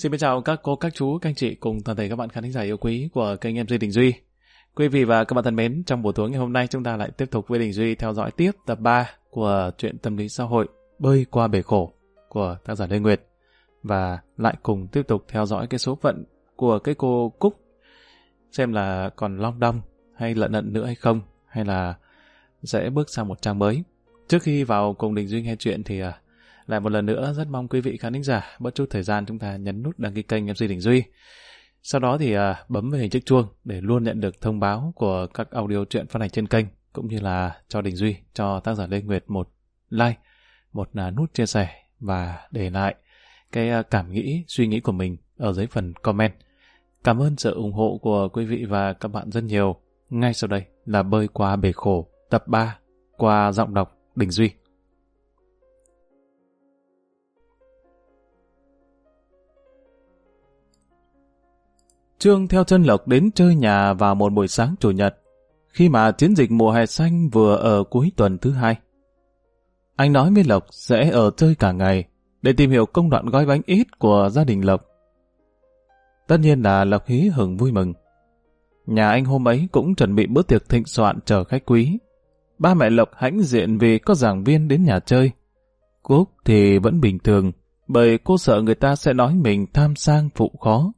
Xin chào các cô, các chú, các anh chị cùng toàn thể các bạn khán thính giả yêu quý của kênh MC Đình Duy. Quý vị và các bạn thân mến, trong buổi tối ngày hôm nay chúng ta lại tiếp tục với Đình Duy theo dõi tiếp tập 3 của truyện tâm lý xã hội Bơi qua bể khổ của tác giả Lê Nguyệt và lại cùng tiếp tục theo dõi cái số phận của cái cô Cúc xem là còn long đong hay lận ận nữa hay không hay là sẽ bước sang một trang mới. Trước khi vào cùng Đình Duy nghe chuyện thì à, lại một lần nữa rất mong quý vị khán thính giả bớt chút thời gian chúng ta nhấn nút đăng ký kênh MC Đình Duy. Sau đó thì à, bấm vào hình chiếc chuông để luôn nhận được thông báo của các audio truyện phát hành trên kênh cũng như là cho Đình Duy, cho tác giả Lê Nguyệt một like, một à, nút chia sẻ và để lại cái à, cảm nghĩ, suy nghĩ của mình ở dưới phần comment. Cảm ơn sự ủng hộ của quý vị và các bạn rất nhiều. Ngay sau đây là Bơi qua bể khổ tập 3 qua giọng đọc Đình Duy. Trương theo chân Lộc đến chơi nhà vào một buổi sáng chủ nhật, khi mà chiến dịch mùa hè xanh vừa ở cuối tuần thứ hai. Anh nói với Lộc sẽ ở chơi cả ngày, để tìm hiểu công đoạn gói bánh ít của gia đình Lộc. Tất nhiên là Lộc hí hưởng vui mừng. Nhà anh hôm ấy cũng chuẩn bị bữa tiệc thịnh soạn chờ khách quý. Ba mẹ Lộc hãnh diện vì có giảng viên đến nhà chơi. Cúc thì vẫn bình thường, bởi cô sợ người ta sẽ nói mình tham sang phụ khó.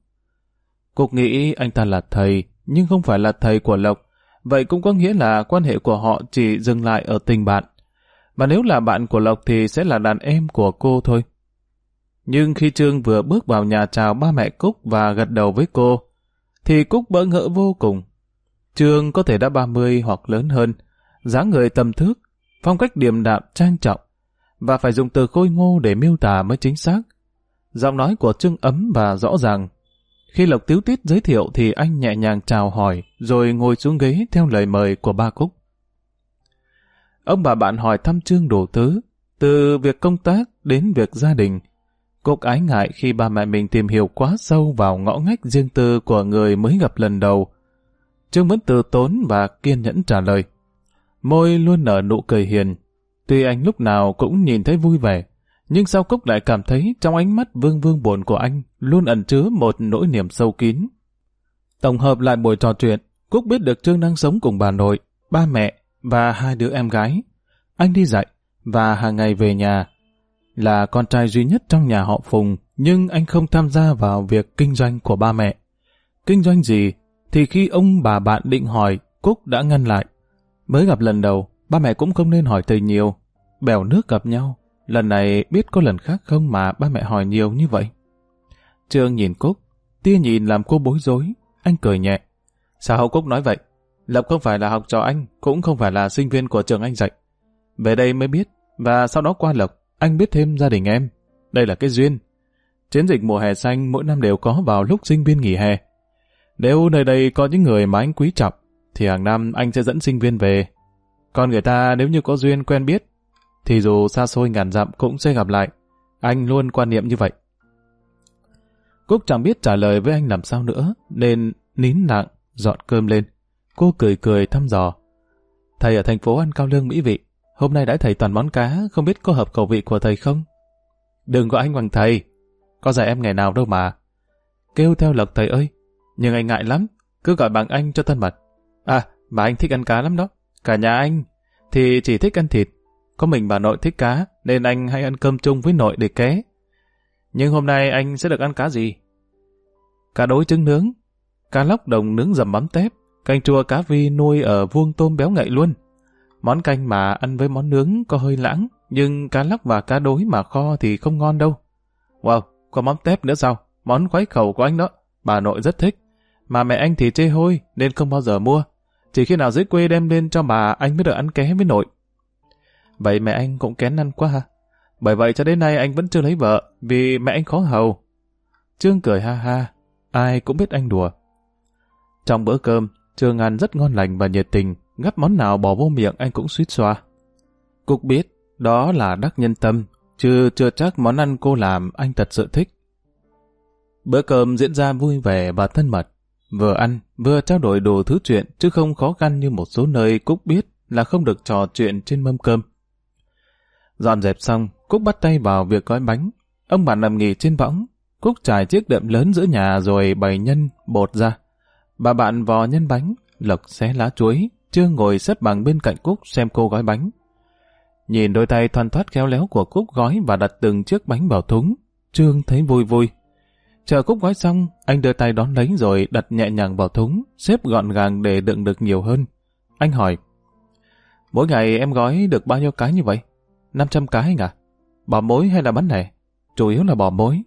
Cúc nghĩ anh ta là thầy, nhưng không phải là thầy của Lộc. Vậy cũng có nghĩa là quan hệ của họ chỉ dừng lại ở tình bạn. Và nếu là bạn của Lộc thì sẽ là đàn em của cô thôi. Nhưng khi Trương vừa bước vào nhà chào ba mẹ Cúc và gật đầu với cô, thì Cúc bỡ ngỡ vô cùng. Trương có thể đã 30 hoặc lớn hơn, dáng người tầm thước, phong cách điềm đạm trang trọng, và phải dùng từ khôi ngô để miêu tả mới chính xác. Giọng nói của Trương ấm và rõ ràng, khi Lộc Tiếu Tít giới thiệu thì anh nhẹ nhàng chào hỏi, rồi ngồi xuống ghế theo lời mời của ba Cúc. Ông bà bạn hỏi thăm Trương đủ thứ, từ việc công tác đến việc gia đình. Cúc ái ngại khi ba mẹ mình tìm hiểu quá sâu vào ngõ ngách riêng tư của người mới gặp lần đầu. Trương vẫn từ tốn và kiên nhẫn trả lời. Môi luôn nở nụ cười hiền. Tuy anh lúc nào cũng nhìn thấy vui vẻ, nhưng sao Cúc lại cảm thấy trong ánh mắt vương vương buồn của anh luôn ẩn chứa một nỗi niềm sâu kín. Tổng hợp lại buổi trò chuyện, Cúc biết được Trương đang sống cùng bà nội, ba mẹ và hai đứa em gái. Anh đi dạy và hàng ngày về nhà. Là con trai duy nhất trong nhà họ Phùng, nhưng anh không tham gia vào việc kinh doanh của ba mẹ. Kinh doanh gì? Thì khi ông bà bạn định hỏi, Cúc đã ngăn lại. Mới gặp lần đầu, ba mẹ cũng không nên hỏi thầy nhiều. Bèo nước gặp nhau, Lần này biết có lần khác không mà ba mẹ hỏi nhiều như vậy. Trương nhìn Cúc, tia nhìn làm cô bối rối, anh cười nhẹ. Sao hậu Cúc nói vậy? Lập không phải là học trò anh, cũng không phải là sinh viên của trường anh dạy. Về đây mới biết, và sau đó qua Lộc, anh biết thêm gia đình em. Đây là cái duyên. Chiến dịch mùa hè xanh mỗi năm đều có vào lúc sinh viên nghỉ hè. Nếu nơi đây có những người mà anh quý trọng, thì hàng năm anh sẽ dẫn sinh viên về. Còn người ta nếu như có duyên quen biết, thì dù xa xôi ngàn dặm cũng sẽ gặp lại. Anh luôn quan niệm như vậy. Cúc chẳng biết trả lời với anh làm sao nữa, nên nín lặng, dọn cơm lên. Cô cười cười thăm dò. Thầy ở thành phố ăn cao lương mỹ vị, hôm nay đã thầy toàn món cá, không biết có hợp khẩu vị của thầy không? Đừng gọi anh bằng thầy, có dạy em ngày nào đâu mà. Kêu theo lộc thầy ơi, nhưng anh ngại lắm, cứ gọi bằng anh cho thân mật. À, mà anh thích ăn cá lắm đó, cả nhà anh thì chỉ thích ăn thịt, có mình bà nội thích cá, nên anh hay ăn cơm chung với nội để ké. Nhưng hôm nay anh sẽ được ăn cá gì? Cá đối trứng nướng, cá lóc đồng nướng dầm mắm tép, canh chua cá vi nuôi ở vuông tôm béo ngậy luôn. Món canh mà ăn với món nướng có hơi lãng, nhưng cá lóc và cá đối mà kho thì không ngon đâu. Wow, có mắm tép nữa sao? Món khoái khẩu của anh đó, bà nội rất thích. Mà mẹ anh thì chê hôi nên không bao giờ mua. Chỉ khi nào dưới quê đem lên cho bà anh mới được ăn ké với nội. Vậy mẹ anh cũng kén ăn quá ha. Bởi vậy cho đến nay anh vẫn chưa lấy vợ, vì mẹ anh khó hầu. Trương cười ha ha, ai cũng biết anh đùa. Trong bữa cơm, Trương ăn rất ngon lành và nhiệt tình, gắp món nào bỏ vô miệng anh cũng suýt xoa. Cúc biết, đó là đắc nhân tâm, chứ chưa chắc món ăn cô làm anh thật sự thích. Bữa cơm diễn ra vui vẻ và thân mật. Vừa ăn, vừa trao đổi đồ thứ chuyện, chứ không khó khăn như một số nơi Cúc biết là không được trò chuyện trên mâm cơm. Dọn dẹp xong, Cúc bắt tay vào việc gói bánh. Ông bà nằm nghỉ trên võng. Cúc trải chiếc đệm lớn giữa nhà rồi bày nhân, bột ra. Bà bạn vò nhân bánh, Lộc xé lá chuối, Trương ngồi xếp bằng bên cạnh Cúc xem cô gói bánh. Nhìn đôi tay thoăn thoát khéo léo của Cúc gói và đặt từng chiếc bánh vào thúng, Trương thấy vui vui. Chờ Cúc gói xong, anh đưa tay đón lấy rồi đặt nhẹ nhàng vào thúng, xếp gọn gàng để đựng được nhiều hơn. Anh hỏi, mỗi ngày em gói được bao nhiêu cái như vậy? 500 cái à? Bò mối hay là bánh này? Chủ yếu là bò mối.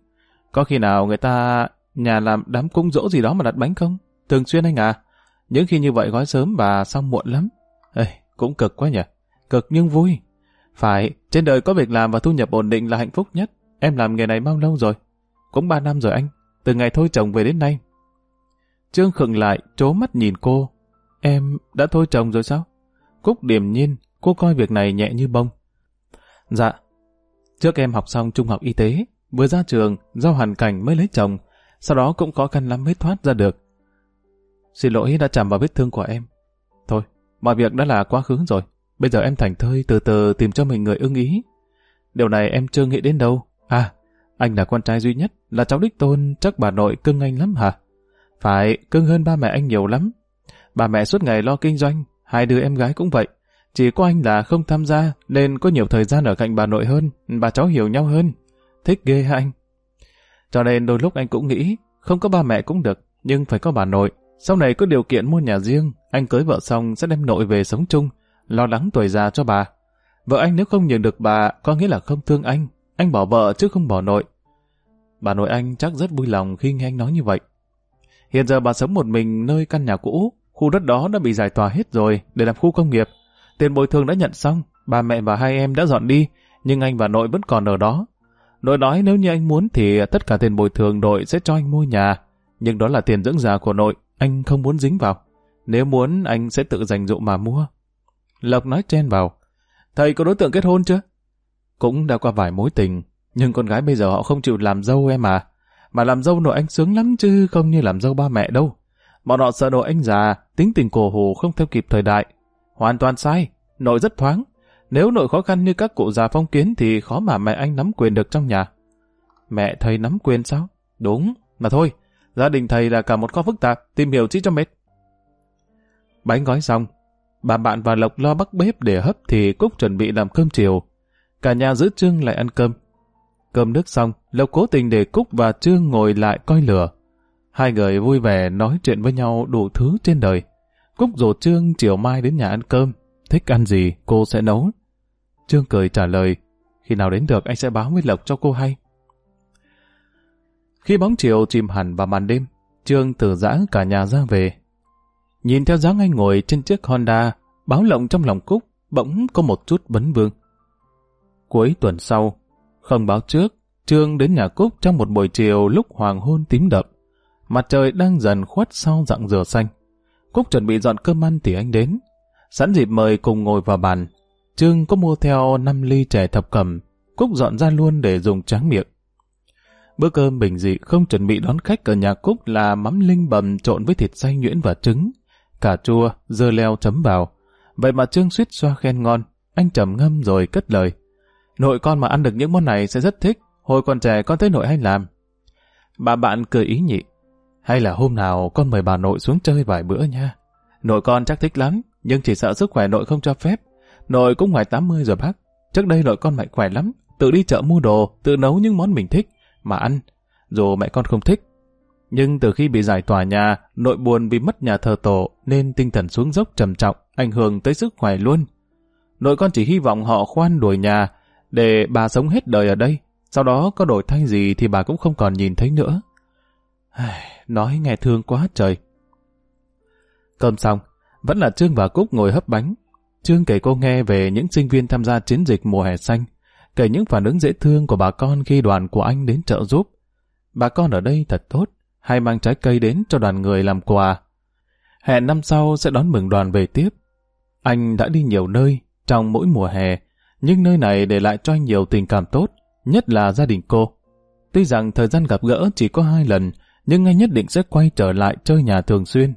Có khi nào người ta nhà làm đám cung dỗ gì đó mà đặt bánh không? Thường xuyên anh à? Những khi như vậy gói sớm và xong muộn lắm. Ê, cũng cực quá nhỉ? Cực nhưng vui. Phải, trên đời có việc làm và thu nhập ổn định là hạnh phúc nhất. Em làm nghề này bao lâu rồi? Cũng ba năm rồi anh. Từ ngày thôi chồng về đến nay. Trương khựng lại, trố mắt nhìn cô. Em đã thôi chồng rồi sao? Cúc điềm nhiên, cô coi việc này nhẹ như bông. Dạ. Trước em học xong trung học y tế, vừa ra trường, do hoàn cảnh mới lấy chồng, sau đó cũng khó khăn lắm mới thoát ra được. Xin lỗi đã chạm vào vết thương của em. Thôi, mọi việc đã là quá khứ rồi. Bây giờ em thành thơi từ từ tìm cho mình người ưng ý. Điều này em chưa nghĩ đến đâu. À, anh là con trai duy nhất, là cháu đích tôn, chắc bà nội cưng anh lắm hả? Phải, cưng hơn ba mẹ anh nhiều lắm. Bà mẹ suốt ngày lo kinh doanh, hai đứa em gái cũng vậy. Chỉ có anh là không tham gia, nên có nhiều thời gian ở cạnh bà nội hơn, bà cháu hiểu nhau hơn. Thích ghê hả anh? Cho nên đôi lúc anh cũng nghĩ, không có ba mẹ cũng được, nhưng phải có bà nội. Sau này có điều kiện mua nhà riêng, anh cưới vợ xong sẽ đem nội về sống chung, lo lắng tuổi già cho bà. Vợ anh nếu không nhận được bà, có nghĩa là không thương anh. Anh bỏ vợ chứ không bỏ nội. Bà nội anh chắc rất vui lòng khi nghe anh nói như vậy. Hiện giờ bà sống một mình nơi căn nhà cũ, khu đất đó đã bị giải tỏa hết rồi để làm khu công nghiệp. Tiền bồi thường đã nhận xong, bà mẹ và hai em đã dọn đi, nhưng anh và nội vẫn còn ở đó. Nội nói nếu như anh muốn thì tất cả tiền bồi thường nội sẽ cho anh mua nhà, nhưng đó là tiền dưỡng già của nội, anh không muốn dính vào. Nếu muốn anh sẽ tự dành dụ mà mua. Lộc nói chen vào. Thầy có đối tượng kết hôn chưa? Cũng đã qua vài mối tình, nhưng con gái bây giờ họ không chịu làm dâu em à. Mà làm dâu nội anh sướng lắm chứ không như làm dâu ba mẹ đâu. Bọn họ sợ nội anh già, tính tình cổ hủ không theo kịp thời đại. Hoàn toàn sai, nội rất thoáng. Nếu nội khó khăn như các cụ già phong kiến thì khó mà mẹ anh nắm quyền được trong nhà. Mẹ thầy nắm quyền sao? Đúng, mà thôi, gia đình thầy là cả một kho phức tạp, tìm hiểu chi cho mệt. Bánh gói xong, bà bạn và Lộc lo bắt bếp để hấp thì Cúc chuẩn bị làm cơm chiều. Cả nhà giữ Trương lại ăn cơm. Cơm nước xong, Lộc cố tình để Cúc và Trương ngồi lại coi lửa. Hai người vui vẻ nói chuyện với nhau đủ thứ trên đời. Cúc rủ Trương chiều mai đến nhà ăn cơm. Thích ăn gì, cô sẽ nấu. Trương cười trả lời, khi nào đến được anh sẽ báo với Lộc cho cô hay. Khi bóng chiều chìm hẳn vào màn đêm, Trương từ giã cả nhà ra về. Nhìn theo dáng anh ngồi trên chiếc Honda, báo lộng trong lòng Cúc, bỗng có một chút vấn vương. Cuối tuần sau, không báo trước, Trương đến nhà Cúc trong một buổi chiều lúc hoàng hôn tím đậm. Mặt trời đang dần khuất sau dặng dừa xanh. Cúc chuẩn bị dọn cơm ăn thì anh đến. Sẵn dịp mời cùng ngồi vào bàn. Trương có mua theo 5 ly chè thập cẩm. Cúc dọn ra luôn để dùng tráng miệng. Bữa cơm bình dị không chuẩn bị đón khách ở nhà Cúc là mắm linh bầm trộn với thịt xay nhuyễn và trứng. Cà chua, dưa leo chấm vào. Vậy mà Trương suýt xoa khen ngon. Anh trầm ngâm rồi cất lời. Nội con mà ăn được những món này sẽ rất thích. Hồi còn trẻ con thấy nội hay làm. Bà bạn cười ý nhị. Hay là hôm nào con mời bà nội xuống chơi vài bữa nha. Nội con chắc thích lắm, nhưng chỉ sợ sức khỏe nội không cho phép. Nội cũng ngoài 80 rồi bác. Trước đây nội con mạnh khỏe lắm, tự đi chợ mua đồ, tự nấu những món mình thích, mà ăn, dù mẹ con không thích. Nhưng từ khi bị giải tỏa nhà, nội buồn vì mất nhà thờ tổ nên tinh thần xuống dốc trầm trọng, ảnh hưởng tới sức khỏe luôn. Nội con chỉ hy vọng họ khoan đuổi nhà để bà sống hết đời ở đây. Sau đó có đổi thay gì thì bà cũng không còn nhìn thấy nữa. Nói nghe thương quá trời. Cơm xong, vẫn là Trương và Cúc ngồi hấp bánh. Trương kể cô nghe về những sinh viên tham gia chiến dịch mùa hè xanh, kể những phản ứng dễ thương của bà con khi đoàn của anh đến trợ giúp. Bà con ở đây thật tốt, hay mang trái cây đến cho đoàn người làm quà. Hẹn năm sau sẽ đón mừng đoàn về tiếp. Anh đã đi nhiều nơi trong mỗi mùa hè, nhưng nơi này để lại cho anh nhiều tình cảm tốt, nhất là gia đình cô. Tuy rằng thời gian gặp gỡ chỉ có hai lần, nhưng anh nhất định sẽ quay trở lại chơi nhà thường xuyên.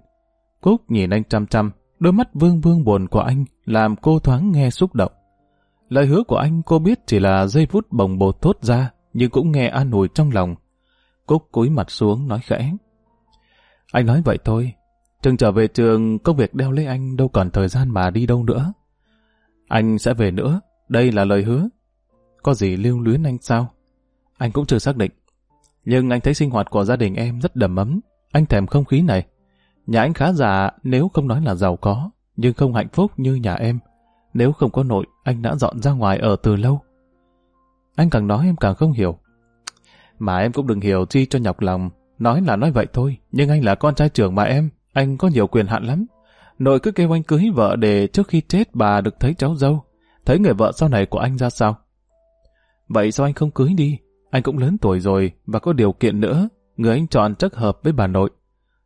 Cúc nhìn anh chăm chăm, đôi mắt vương vương buồn của anh làm cô thoáng nghe xúc động. Lời hứa của anh cô biết chỉ là giây phút bồng bột thốt ra, nhưng cũng nghe an ủi trong lòng. Cúc cúi mặt xuống nói khẽ. Anh nói vậy thôi. chừng trở về trường, công việc đeo lấy anh đâu còn thời gian mà đi đâu nữa. Anh sẽ về nữa, đây là lời hứa. Có gì lưu luyến anh sao? Anh cũng chưa xác định. Nhưng anh thấy sinh hoạt của gia đình em rất đầm ấm. Anh thèm không khí này. Nhà anh khá giả nếu không nói là giàu có, nhưng không hạnh phúc như nhà em. Nếu không có nội, anh đã dọn ra ngoài ở từ lâu. Anh càng nói em càng không hiểu. Mà em cũng đừng hiểu chi cho nhọc lòng. Nói là nói vậy thôi, nhưng anh là con trai trưởng mà em. Anh có nhiều quyền hạn lắm. Nội cứ kêu anh cưới vợ để trước khi chết bà được thấy cháu dâu. Thấy người vợ sau này của anh ra sao? Vậy sao anh không cưới đi? Anh cũng lớn tuổi rồi và có điều kiện nữa. Người anh chọn chắc hợp với bà nội.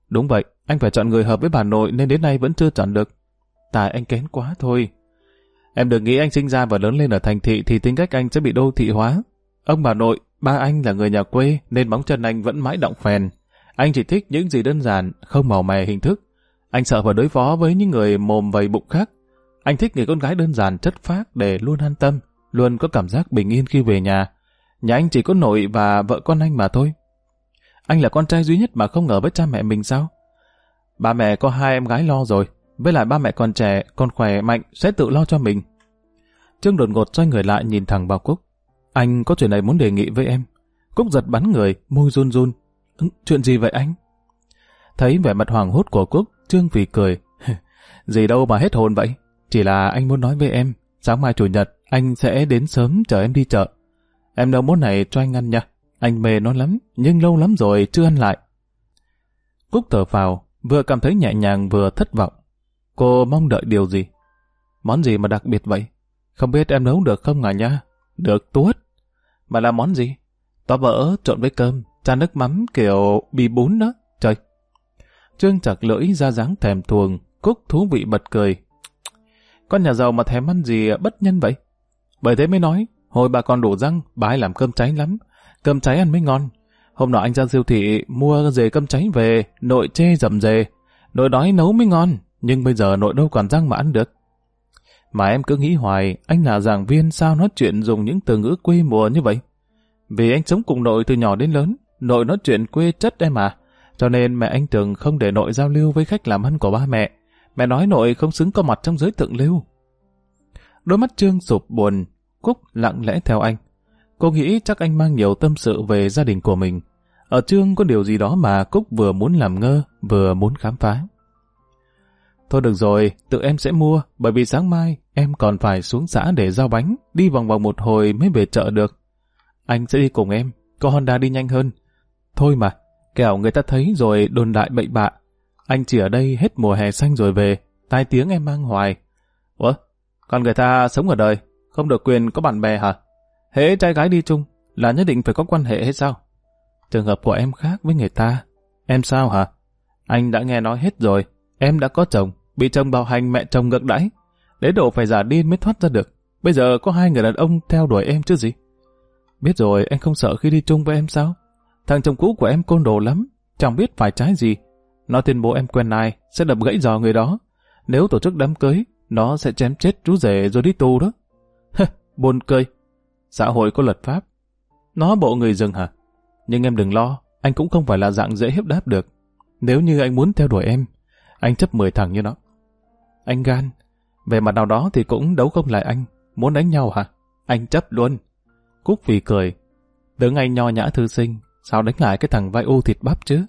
Đúng vậy, anh phải chọn người hợp với bà nội nên đến nay vẫn chưa chọn được. Tại anh kén quá thôi. Em đừng nghĩ anh sinh ra và lớn lên ở thành thị thì tính cách anh sẽ bị đô thị hóa. Ông bà nội, ba anh là người nhà quê nên bóng chân anh vẫn mãi động phèn. Anh chỉ thích những gì đơn giản, không màu mè hình thức. Anh sợ phải đối phó với những người mồm vầy bụng khác. Anh thích người con gái đơn giản chất phác để luôn an tâm, luôn có cảm giác bình yên khi về nhà. Nhà anh chỉ có nội và vợ con anh mà thôi. Anh là con trai duy nhất mà không ngờ với cha mẹ mình sao? Ba mẹ có hai em gái lo rồi, với lại ba mẹ còn trẻ, còn khỏe mạnh sẽ tự lo cho mình. Trương đột ngột xoay người lại nhìn thẳng vào Cúc. Anh có chuyện này muốn đề nghị với em. Cúc giật bắn người, môi run run. Ừ, chuyện gì vậy anh? Thấy vẻ mặt hoàng hốt của Cúc, Trương vì cười. gì đâu mà hết hồn vậy? Chỉ là anh muốn nói với em, sáng mai chủ nhật anh sẽ đến sớm chờ em đi chợ. Em nấu món này cho anh ăn nha. Anh mê nó lắm, nhưng lâu lắm rồi chưa ăn lại. Cúc thở phào, vừa cảm thấy nhẹ nhàng vừa thất vọng. Cô mong đợi điều gì? Món gì mà đặc biệt vậy? Không biết em nấu được không à nha? Được tuốt. Mà là món gì? To vỡ trộn với cơm, chan nước mắm kiểu bì bún đó. Trời! Trương chặt lưỡi ra dáng thèm thuồng, Cúc thú vị bật cười. Con nhà giàu mà thèm ăn gì bất nhân vậy? Bởi thế mới nói, hồi bà còn đủ răng, bà hay làm cơm cháy lắm. Cơm cháy ăn mới ngon. Hôm nọ anh ra siêu thị mua dề cơm cháy về, nội chê dầm dề. Nội đói nấu mới ngon, nhưng bây giờ nội đâu còn răng mà ăn được. Mà em cứ nghĩ hoài, anh là giảng viên sao nói chuyện dùng những từ ngữ quê mùa như vậy? Vì anh sống cùng nội từ nhỏ đến lớn, nội nói chuyện quê chất em à. Cho nên mẹ anh thường không để nội giao lưu với khách làm ăn của ba mẹ. Mẹ nói nội không xứng có mặt trong giới thượng lưu. Đôi mắt Trương sụp buồn, Cúc lặng lẽ theo anh. Cô nghĩ chắc anh mang nhiều tâm sự về gia đình của mình. Ở Trương có điều gì đó mà Cúc vừa muốn làm ngơ, vừa muốn khám phá. Thôi được rồi, tự em sẽ mua, bởi vì sáng mai em còn phải xuống xã để giao bánh, đi vòng vòng một hồi mới về chợ được. Anh sẽ đi cùng em, có Honda đi nhanh hơn. Thôi mà, kẻo người ta thấy rồi đồn đại bậy bạ. Anh chỉ ở đây hết mùa hè xanh rồi về, tai tiếng em mang hoài. Ủa, còn người ta sống ở đời, không được quyền có bạn bè hả? Hễ trai gái đi chung, là nhất định phải có quan hệ hết sao? Trường hợp của em khác với người ta. Em sao hả? Anh đã nghe nói hết rồi, em đã có chồng, bị chồng bạo hành mẹ chồng ngược đãi. Đến độ phải giả điên mới thoát ra được. Bây giờ có hai người đàn ông theo đuổi em chứ gì? Biết rồi, anh không sợ khi đi chung với em sao? Thằng chồng cũ của em côn đồ lắm, chẳng biết phải trái gì. Nó tuyên bố em quen ai, sẽ đập gãy giò người đó. Nếu tổ chức đám cưới, nó sẽ chém chết chú rể rồi đi tù đó. Buồn cười. Xã hội có luật pháp. Nó bộ người rừng hả? Nhưng em đừng lo, anh cũng không phải là dạng dễ hiếp đáp được. Nếu như anh muốn theo đuổi em, anh chấp 10 thằng như nó. Anh gan, về mặt nào đó thì cũng đấu không lại anh. Muốn đánh nhau hả? Anh chấp luôn. Cúc vì cười. Đứng anh nho nhã thư sinh, sao đánh lại cái thằng vai u thịt bắp chứ?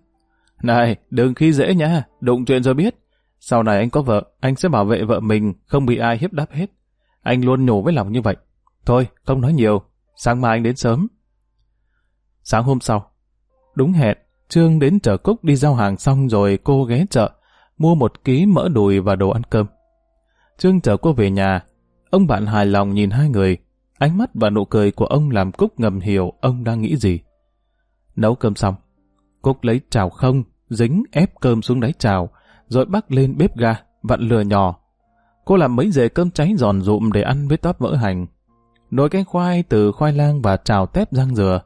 Này, đừng khi dễ nha, đụng chuyện rồi biết. Sau này anh có vợ, anh sẽ bảo vệ vợ mình, không bị ai hiếp đáp hết. Anh luôn nhủ với lòng như vậy. Thôi, không nói nhiều, sáng mai anh đến sớm. Sáng hôm sau, đúng hẹn, Trương đến chợ Cúc đi giao hàng xong rồi cô ghé chợ, mua một ký mỡ đùi và đồ ăn cơm. Trương chở cô về nhà, ông bạn hài lòng nhìn hai người, ánh mắt và nụ cười của ông làm Cúc ngầm hiểu ông đang nghĩ gì. Nấu cơm xong, Cúc lấy chảo không, dính ép cơm xuống đáy chảo, rồi bắt lên bếp ga, vặn lửa nhỏ. Cô làm mấy dề cơm cháy giòn rụm để ăn với tóp mỡ hành. Nồi canh khoai từ khoai lang và chảo tép rang dừa.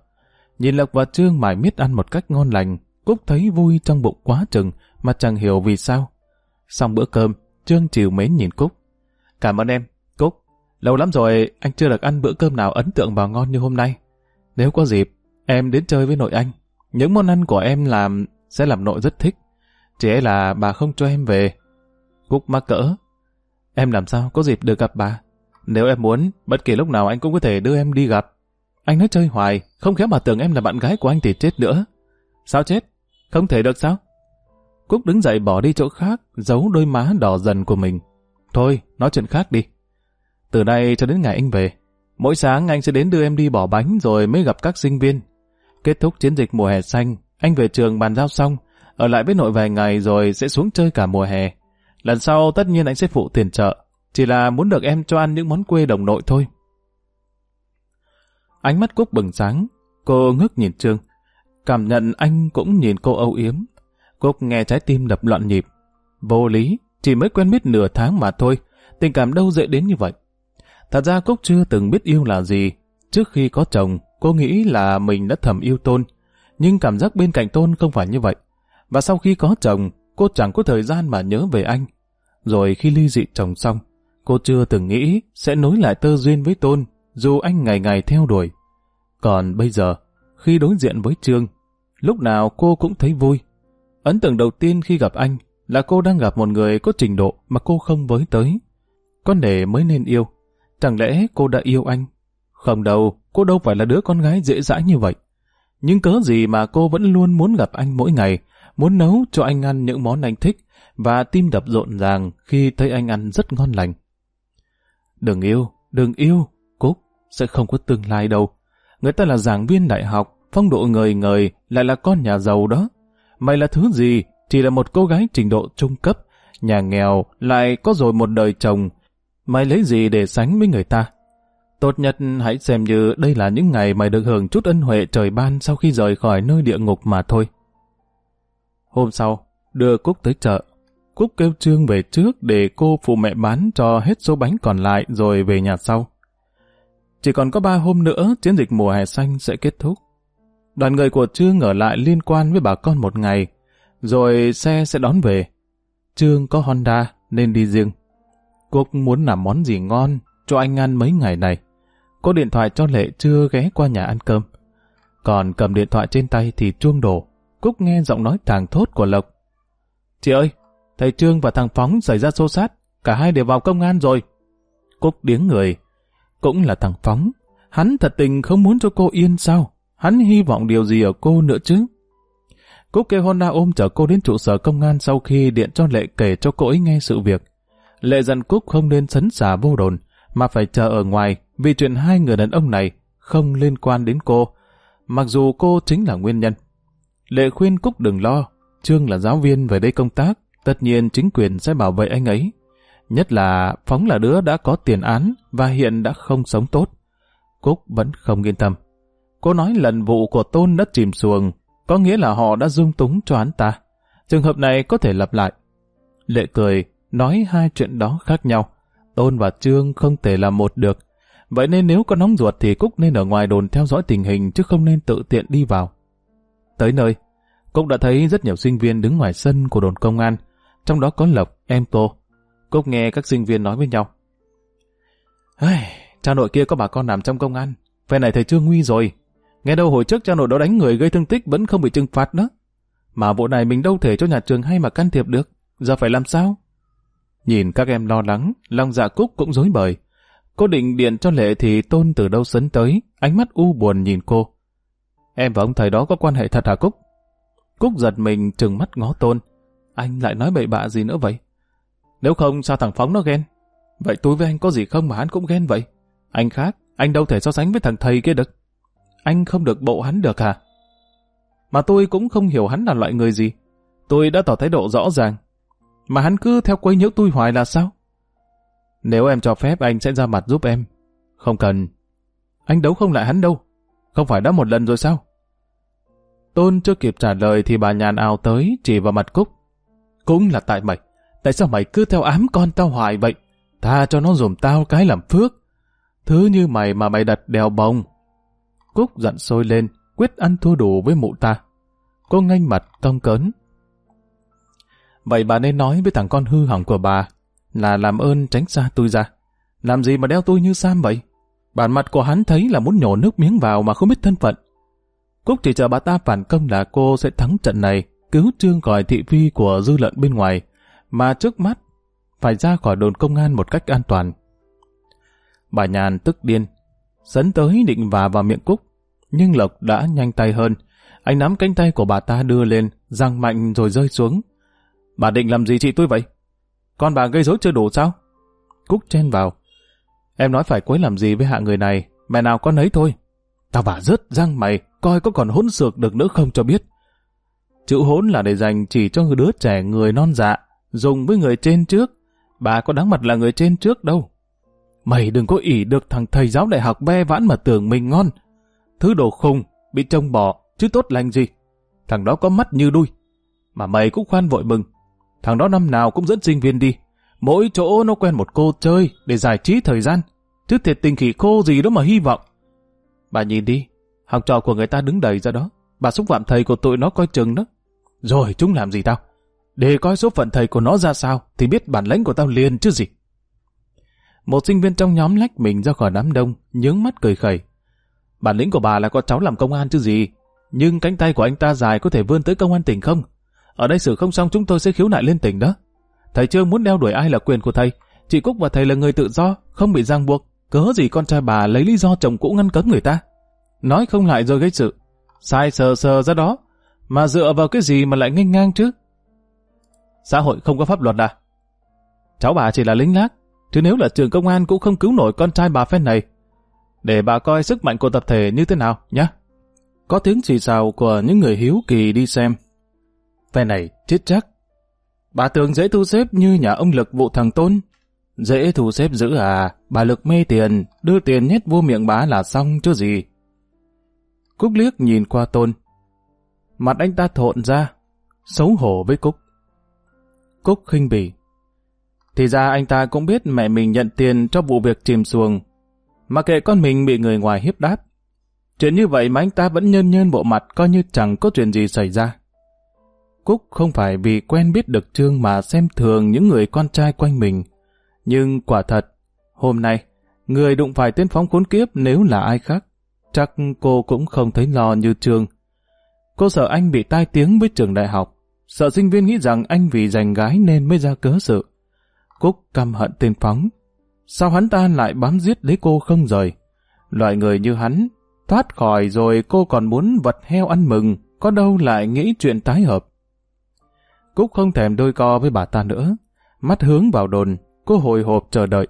Nhìn Lộc và Trương mải miết ăn một cách ngon lành, Cúc thấy vui trong bụng quá chừng mà chẳng hiểu vì sao. Xong bữa cơm, Trương chiều mến nhìn Cúc. Cảm ơn em, Cúc. Lâu lắm rồi anh chưa được ăn bữa cơm nào ấn tượng và ngon như hôm nay. Nếu có dịp, em đến chơi với nội anh. Những món ăn của em làm sẽ làm nội rất thích. Chỉ là bà không cho em về. Cúc mắc cỡ. Em làm sao có dịp được gặp bà? Nếu em muốn, bất kỳ lúc nào anh cũng có thể đưa em đi gặp. Anh nói chơi hoài, không khéo bà tưởng em là bạn gái của anh thì chết nữa. Sao chết? Không thể được sao? Cúc đứng dậy bỏ đi chỗ khác, giấu đôi má đỏ dần của mình. Thôi, nói chuyện khác đi. Từ đây cho đến ngày anh về, mỗi sáng anh sẽ đến đưa em đi bỏ bánh rồi mới gặp các sinh viên. Kết thúc chiến dịch mùa hè xanh, anh về trường bàn giao xong, ở lại với nội vài ngày rồi sẽ xuống chơi cả mùa hè. Lần sau tất nhiên anh sẽ phụ tiền chợ, chỉ là muốn được em cho ăn những món quê đồng nội thôi. Ánh mắt Cúc bừng sáng, cô ngước nhìn Trương. Cảm nhận anh cũng nhìn cô âu yếm. Cúc nghe trái tim đập loạn nhịp. Vô lý, chỉ mới quen biết nửa tháng mà thôi, tình cảm đâu dễ đến như vậy. Thật ra Cúc chưa từng biết yêu là gì. Trước khi có chồng, cô nghĩ là mình đã thầm yêu Tôn. Nhưng cảm giác bên cạnh Tôn không phải như vậy. Và sau khi có chồng, cô chẳng có thời gian mà nhớ về anh. Rồi khi ly dị chồng xong, cô chưa từng nghĩ sẽ nối lại tơ duyên với Tôn, dù anh ngày ngày theo đuổi. Còn bây giờ, khi đối diện với Trương, lúc nào cô cũng thấy vui. Ấn tượng đầu tiên khi gặp anh là cô đang gặp một người có trình độ mà cô không với tới. Con để mới nên yêu. Chẳng lẽ cô đã yêu anh? Không đâu, cô đâu phải là đứa con gái dễ dãi như vậy. Nhưng cớ gì mà cô vẫn luôn muốn gặp anh mỗi ngày, muốn nấu cho anh ăn những món anh thích và tim đập rộn ràng khi thấy anh ăn rất ngon lành. Đừng yêu, đừng yêu, Cúc, sẽ không có tương lai đâu. Người ta là giảng viên đại học, phong độ người người, lại là con nhà giàu đó. Mày là thứ gì? Chỉ là một cô gái trình độ trung cấp, nhà nghèo, lại có rồi một đời chồng. Mày lấy gì để sánh với người ta? Tốt nhất hãy xem như đây là những ngày mày được hưởng chút ân huệ trời ban sau khi rời khỏi nơi địa ngục mà thôi. Hôm sau, đưa Cúc tới chợ. Cúc kêu Trương về trước để cô phụ mẹ bán cho hết số bánh còn lại rồi về nhà sau. Chỉ còn có ba hôm nữa chiến dịch mùa hè xanh sẽ kết thúc. Đoàn người của Trương ở lại liên quan với bà con một ngày, rồi xe sẽ đón về. Trương có Honda nên đi riêng. Cúc muốn làm món gì ngon cho anh ăn mấy ngày này. Cô điện thoại cho Lệ chưa ghé qua nhà ăn cơm. Còn cầm điện thoại trên tay thì chuông đổ. Cúc nghe giọng nói thàng thốt của Lộc. Chị ơi, thầy Trương và thằng Phóng xảy ra xô sát. Cả hai đều vào công an rồi. Cúc điếng người. Cũng là thằng Phóng. Hắn thật tình không muốn cho cô yên sao? Hắn hy vọng điều gì ở cô nữa chứ? Cúc kêu Honda ôm chở cô đến trụ sở công an sau khi điện cho Lệ kể cho cô ấy nghe sự việc. Lệ dặn Cúc không nên sấn xả vô đồn, mà phải chờ ở ngoài vì chuyện hai người đàn ông này không liên quan đến cô, mặc dù cô chính là nguyên nhân. Lệ khuyên Cúc đừng lo, Trương là giáo viên về đây công tác, tất nhiên chính quyền sẽ bảo vệ anh ấy. Nhất là Phóng là đứa đã có tiền án và hiện đã không sống tốt. Cúc vẫn không yên tâm. Cô nói lần vụ của Tôn đã chìm xuồng, có nghĩa là họ đã dung túng cho hắn ta. Trường hợp này có thể lặp lại. Lệ cười, nói hai chuyện đó khác nhau. Tôn và Trương không thể làm một được. Vậy nên nếu có nóng ruột thì Cúc nên ở ngoài đồn theo dõi tình hình chứ không nên tự tiện đi vào. Tới nơi, Cúc đã thấy rất nhiều sinh viên đứng ngoài sân của đồn công an, trong đó có Lộc, em Tô. Cúc nghe các sinh viên nói với nhau. Cha nội kia có bà con làm trong công an, về này thầy Trương nguy rồi. Nghe đâu hồi trước cha nội đó đánh người gây thương tích vẫn không bị trừng phạt đó. Mà vụ này mình đâu thể cho nhà trường hay mà can thiệp được, giờ phải làm sao? Nhìn các em lo lắng, lòng dạ Cúc cũng dối bời. Cô định điện cho Lệ thì Tôn từ đâu sấn tới, ánh mắt u buồn nhìn cô. Em và ông thầy đó có quan hệ thật hả Cúc? Cúc giật mình trừng mắt ngó Tôn. Anh lại nói bậy bạ gì nữa vậy? Nếu không sao thằng Phóng nó ghen? Vậy tôi với anh có gì không mà hắn cũng ghen vậy? Anh khác, anh đâu thể so sánh với thằng thầy kia được. Anh không được bộ hắn được hả? Mà tôi cũng không hiểu hắn là loại người gì. Tôi đã tỏ thái độ rõ ràng. Mà hắn cứ theo quấy nhiễu tôi hoài là sao? Nếu em cho phép anh sẽ ra mặt giúp em. Không cần. Anh đấu không lại hắn đâu. Không phải đã một lần rồi sao? Tôn chưa kịp trả lời thì bà nhàn ào tới chỉ vào mặt Cúc. Cũng là tại mày. Tại sao mày cứ theo ám con tao hoài vậy? Tha cho nó dùm tao cái làm phước. Thứ như mày mà mày đặt đèo bồng. Cúc giận sôi lên, quyết ăn thua đủ với mụ ta. Cô nganh mặt, cong cớn. Vậy bà nên nói với thằng con hư hỏng của bà là làm ơn tránh xa tôi ra. Làm gì mà đeo tôi như Sam vậy? Bản mặt của hắn thấy là muốn nhổ nước miếng vào mà không biết thân phận. Cúc chỉ chờ bà ta phản công là cô sẽ thắng trận này, cứu Trương khỏi thị phi của dư luận bên ngoài, mà trước mắt phải ra khỏi đồn công an một cách an toàn. Bà Nhàn tức điên, sấn tới định vả vào miệng Cúc, nhưng Lộc đã nhanh tay hơn. Anh nắm cánh tay của bà ta đưa lên, răng mạnh rồi rơi xuống. Bà định làm gì chị tôi vậy? Con bà gây rối chưa đủ sao? Cúc chen vào. Em nói phải quấy làm gì với hạ người này, mẹ nào con ấy thôi. Tao vả rớt răng mày, coi có còn hỗn xược được nữa không cho biết. Chữ hỗn là để dành chỉ cho đứa trẻ người non dạ, dùng với người trên trước. Bà có đáng mặt là người trên trước đâu. Mày đừng có ỉ được thằng thầy giáo đại học be vãn mà tưởng mình ngon. Thứ đồ khùng, bị trông bỏ, chứ tốt lành gì. Thằng đó có mắt như đuôi. Mà mày cũng khoan vội mừng. Thằng đó năm nào cũng dẫn sinh viên đi. Mỗi chỗ nó quen một cô chơi để giải trí thời gian. Chứ thiệt tình khỉ khô gì đó mà hy vọng. Bà nhìn đi, học trò của người ta đứng đầy ra đó. Bà xúc phạm thầy của tụi nó coi chừng đó. Rồi chúng làm gì tao? Để coi số phận thầy của nó ra sao thì biết bản lãnh của tao liền chứ gì. Một sinh viên trong nhóm lách mình ra khỏi đám đông, nhướng mắt cười khẩy. Bản lĩnh của bà là có cháu làm công an chứ gì. Nhưng cánh tay của anh ta dài có thể vươn tới công an tỉnh không? Ở đây xử không xong chúng tôi sẽ khiếu nại lên tỉnh đó. Thầy Trương muốn đeo đuổi ai là quyền của thầy. Chị Cúc và thầy là người tự do, không bị ràng buộc. Cớ gì con trai bà lấy lý do chồng cũ ngăn cấm người ta. Nói không lại rồi gây sự. Sai sờ sờ ra đó. Mà dựa vào cái gì mà lại nghênh ngang chứ? Xã hội không có pháp luật à? Cháu bà chỉ là lính lác, chứ nếu là trường công an cũng không cứu nổi con trai bà phen này. Để bà coi sức mạnh của tập thể như thế nào nhé. Có tiếng xì xào của những người hiếu kỳ đi xem. Phen này chết chắc. Bà tưởng dễ thu xếp như nhà ông Lực vụ thằng Tôn. Dễ thu xếp dữ à, bà Lực mê tiền, đưa tiền nhét vô miệng bá là xong chứ gì. Cúc liếc nhìn qua Tôn. Mặt anh ta thộn ra, xấu hổ với Cúc. Cúc khinh bỉ. Thì ra anh ta cũng biết mẹ mình nhận tiền cho vụ việc chìm xuồng, mà kệ con mình bị người ngoài hiếp đáp. Chuyện như vậy mà anh ta vẫn nhân nhân bộ mặt coi như chẳng có chuyện gì xảy ra. Cúc không phải vì quen biết được Trương mà xem thường những người con trai quanh mình. Nhưng quả thật, hôm nay, người đụng phải tên phóng khốn kiếp nếu là ai khác, chắc cô cũng không thấy lo như Trương. Cô sợ anh bị tai tiếng với trường đại học, sợ sinh viên nghĩ rằng anh vì giành gái nên mới ra cớ sự. Cúc căm hận tên phóng. Sao hắn ta lại bám giết lấy cô không rời? Loại người như hắn, thoát khỏi rồi cô còn muốn vật heo ăn mừng, có đâu lại nghĩ chuyện tái hợp. Cúc không thèm đôi co với bà ta nữa. Mắt hướng vào đồn, cô hồi hộp chờ đợi.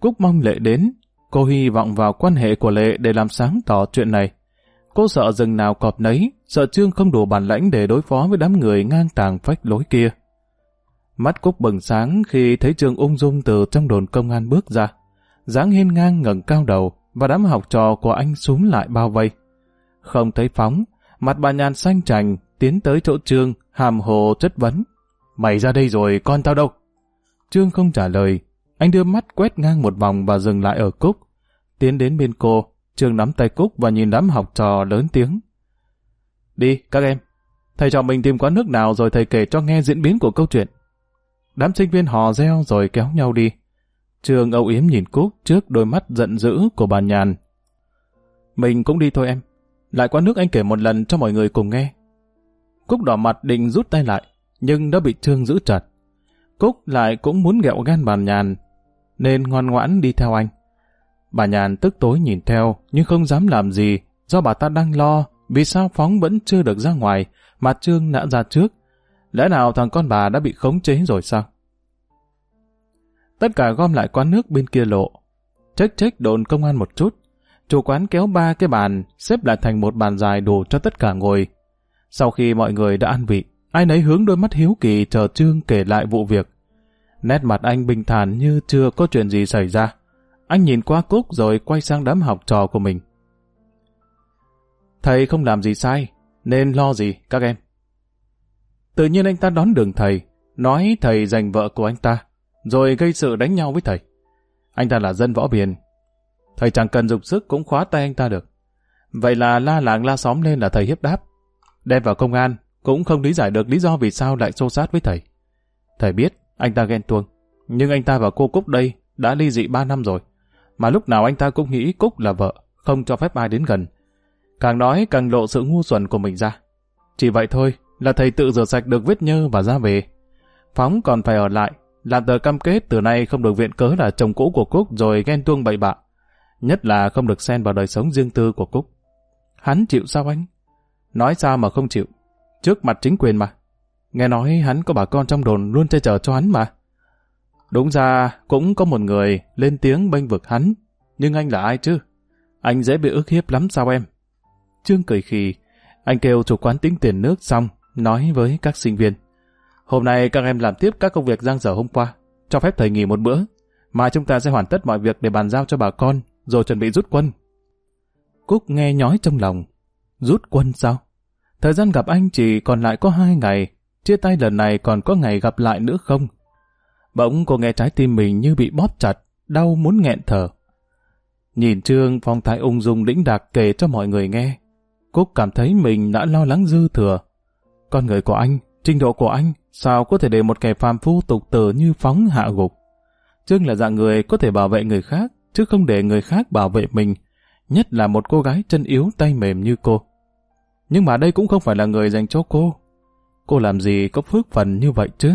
Cúc mong Lệ đến, cô hy vọng vào quan hệ của Lệ để làm sáng tỏ chuyện này. Cô sợ rừng nào cọp nấy, sợ Trương không đủ bản lãnh để đối phó với đám người ngang tàng phách lối kia. Mắt Cúc bừng sáng khi thấy Trương ung dung từ trong đồn công an bước ra. dáng hiên ngang ngẩng cao đầu và đám học trò của anh súng lại bao vây. Không thấy phóng, mặt bà nhàn xanh chành tiến tới chỗ Trương, hàm hồ chất vấn. Mày ra đây rồi, con tao đâu? Trương không trả lời, anh đưa mắt quét ngang một vòng và dừng lại ở Cúc. Tiến đến bên cô, Trương nắm tay Cúc và nhìn đám học trò lớn tiếng. Đi, các em. Thầy cho mình tìm quán nước nào rồi thầy kể cho nghe diễn biến của câu chuyện. Đám sinh viên hò reo rồi kéo nhau đi. Trương âu yếm nhìn Cúc trước đôi mắt giận dữ của bà Nhàn. Mình cũng đi thôi em. Lại quán nước anh kể một lần cho mọi người cùng nghe. Cúc đỏ mặt định rút tay lại, nhưng đã bị Trương giữ chặt. Cúc lại cũng muốn ghẹo gan bà Nhàn, nên ngoan ngoãn đi theo anh. Bà Nhàn tức tối nhìn theo, nhưng không dám làm gì, do bà ta đang lo vì sao Phóng vẫn chưa được ra ngoài, mà Trương đã ra trước. Lẽ nào thằng con bà đã bị khống chế rồi sao? Tất cả gom lại quán nước bên kia lộ. Trách trách đồn công an một chút. Chủ quán kéo ba cái bàn, xếp lại thành một bàn dài đủ cho tất cả ngồi. Sau khi mọi người đã ăn vị, ai nấy hướng đôi mắt hiếu kỳ chờ Trương kể lại vụ việc. Nét mặt anh bình thản như chưa có chuyện gì xảy ra. Anh nhìn qua Cúc rồi quay sang đám học trò của mình. Thầy không làm gì sai, nên lo gì các em. Tự nhiên anh ta đón đường thầy, nói thầy giành vợ của anh ta, rồi gây sự đánh nhau với thầy. Anh ta là dân võ biển. Thầy chẳng cần dục sức cũng khóa tay anh ta được. Vậy là la làng la xóm lên là thầy hiếp đáp. Đem vào công an, cũng không lý giải được lý do vì sao lại xô sát với thầy. Thầy biết, anh ta ghen tuông. Nhưng anh ta và cô Cúc đây đã ly dị 3 năm rồi. Mà lúc nào anh ta cũng nghĩ Cúc là vợ, không cho phép ai đến gần. Càng nói càng lộ sự ngu xuẩn của mình ra. Chỉ vậy thôi, là thầy tự rửa sạch được vết nhơ và ra về. Phóng còn phải ở lại, làm tờ cam kết từ nay không được viện cớ là chồng cũ của Cúc rồi ghen tuông bậy bạ. Nhất là không được xen vào đời sống riêng tư của Cúc. Hắn chịu sao anh? Nói sao mà không chịu? Trước mặt chính quyền mà. Nghe nói hắn có bà con trong đồn luôn che chở cho hắn mà. Đúng ra cũng có một người lên tiếng bênh vực hắn. Nhưng anh là ai chứ? Anh dễ bị ức hiếp lắm sao em? Trương cười khì. Anh kêu chủ quán tính tiền nước xong, nói với các sinh viên. Hôm nay các em làm tiếp các công việc giang dở hôm qua. Cho phép thầy nghỉ một bữa. Mai chúng ta sẽ hoàn tất mọi việc để bàn giao cho bà con, rồi chuẩn bị rút quân. Cúc nghe nhói trong lòng. Rút quân sao? Thời gian gặp anh chỉ còn lại có hai ngày. Chia tay lần này còn có ngày gặp lại nữa không? Bỗng cô nghe trái tim mình như bị bóp chặt, đau muốn nghẹn thở. Nhìn Trương phong thái ung dung lĩnh đạc kể cho mọi người nghe. Cúc cảm thấy mình đã lo lắng dư thừa. Con người của anh, trình độ của anh, sao có thể để một kẻ phàm phu tục tử như phóng hạ gục? Trương là dạng người có thể bảo vệ người khác, chứ không để người khác bảo vệ mình, nhất là một cô gái chân yếu tay mềm như cô. Nhưng mà đây cũng không phải là người dành cho cô. Cô làm gì có phước phần như vậy chứ?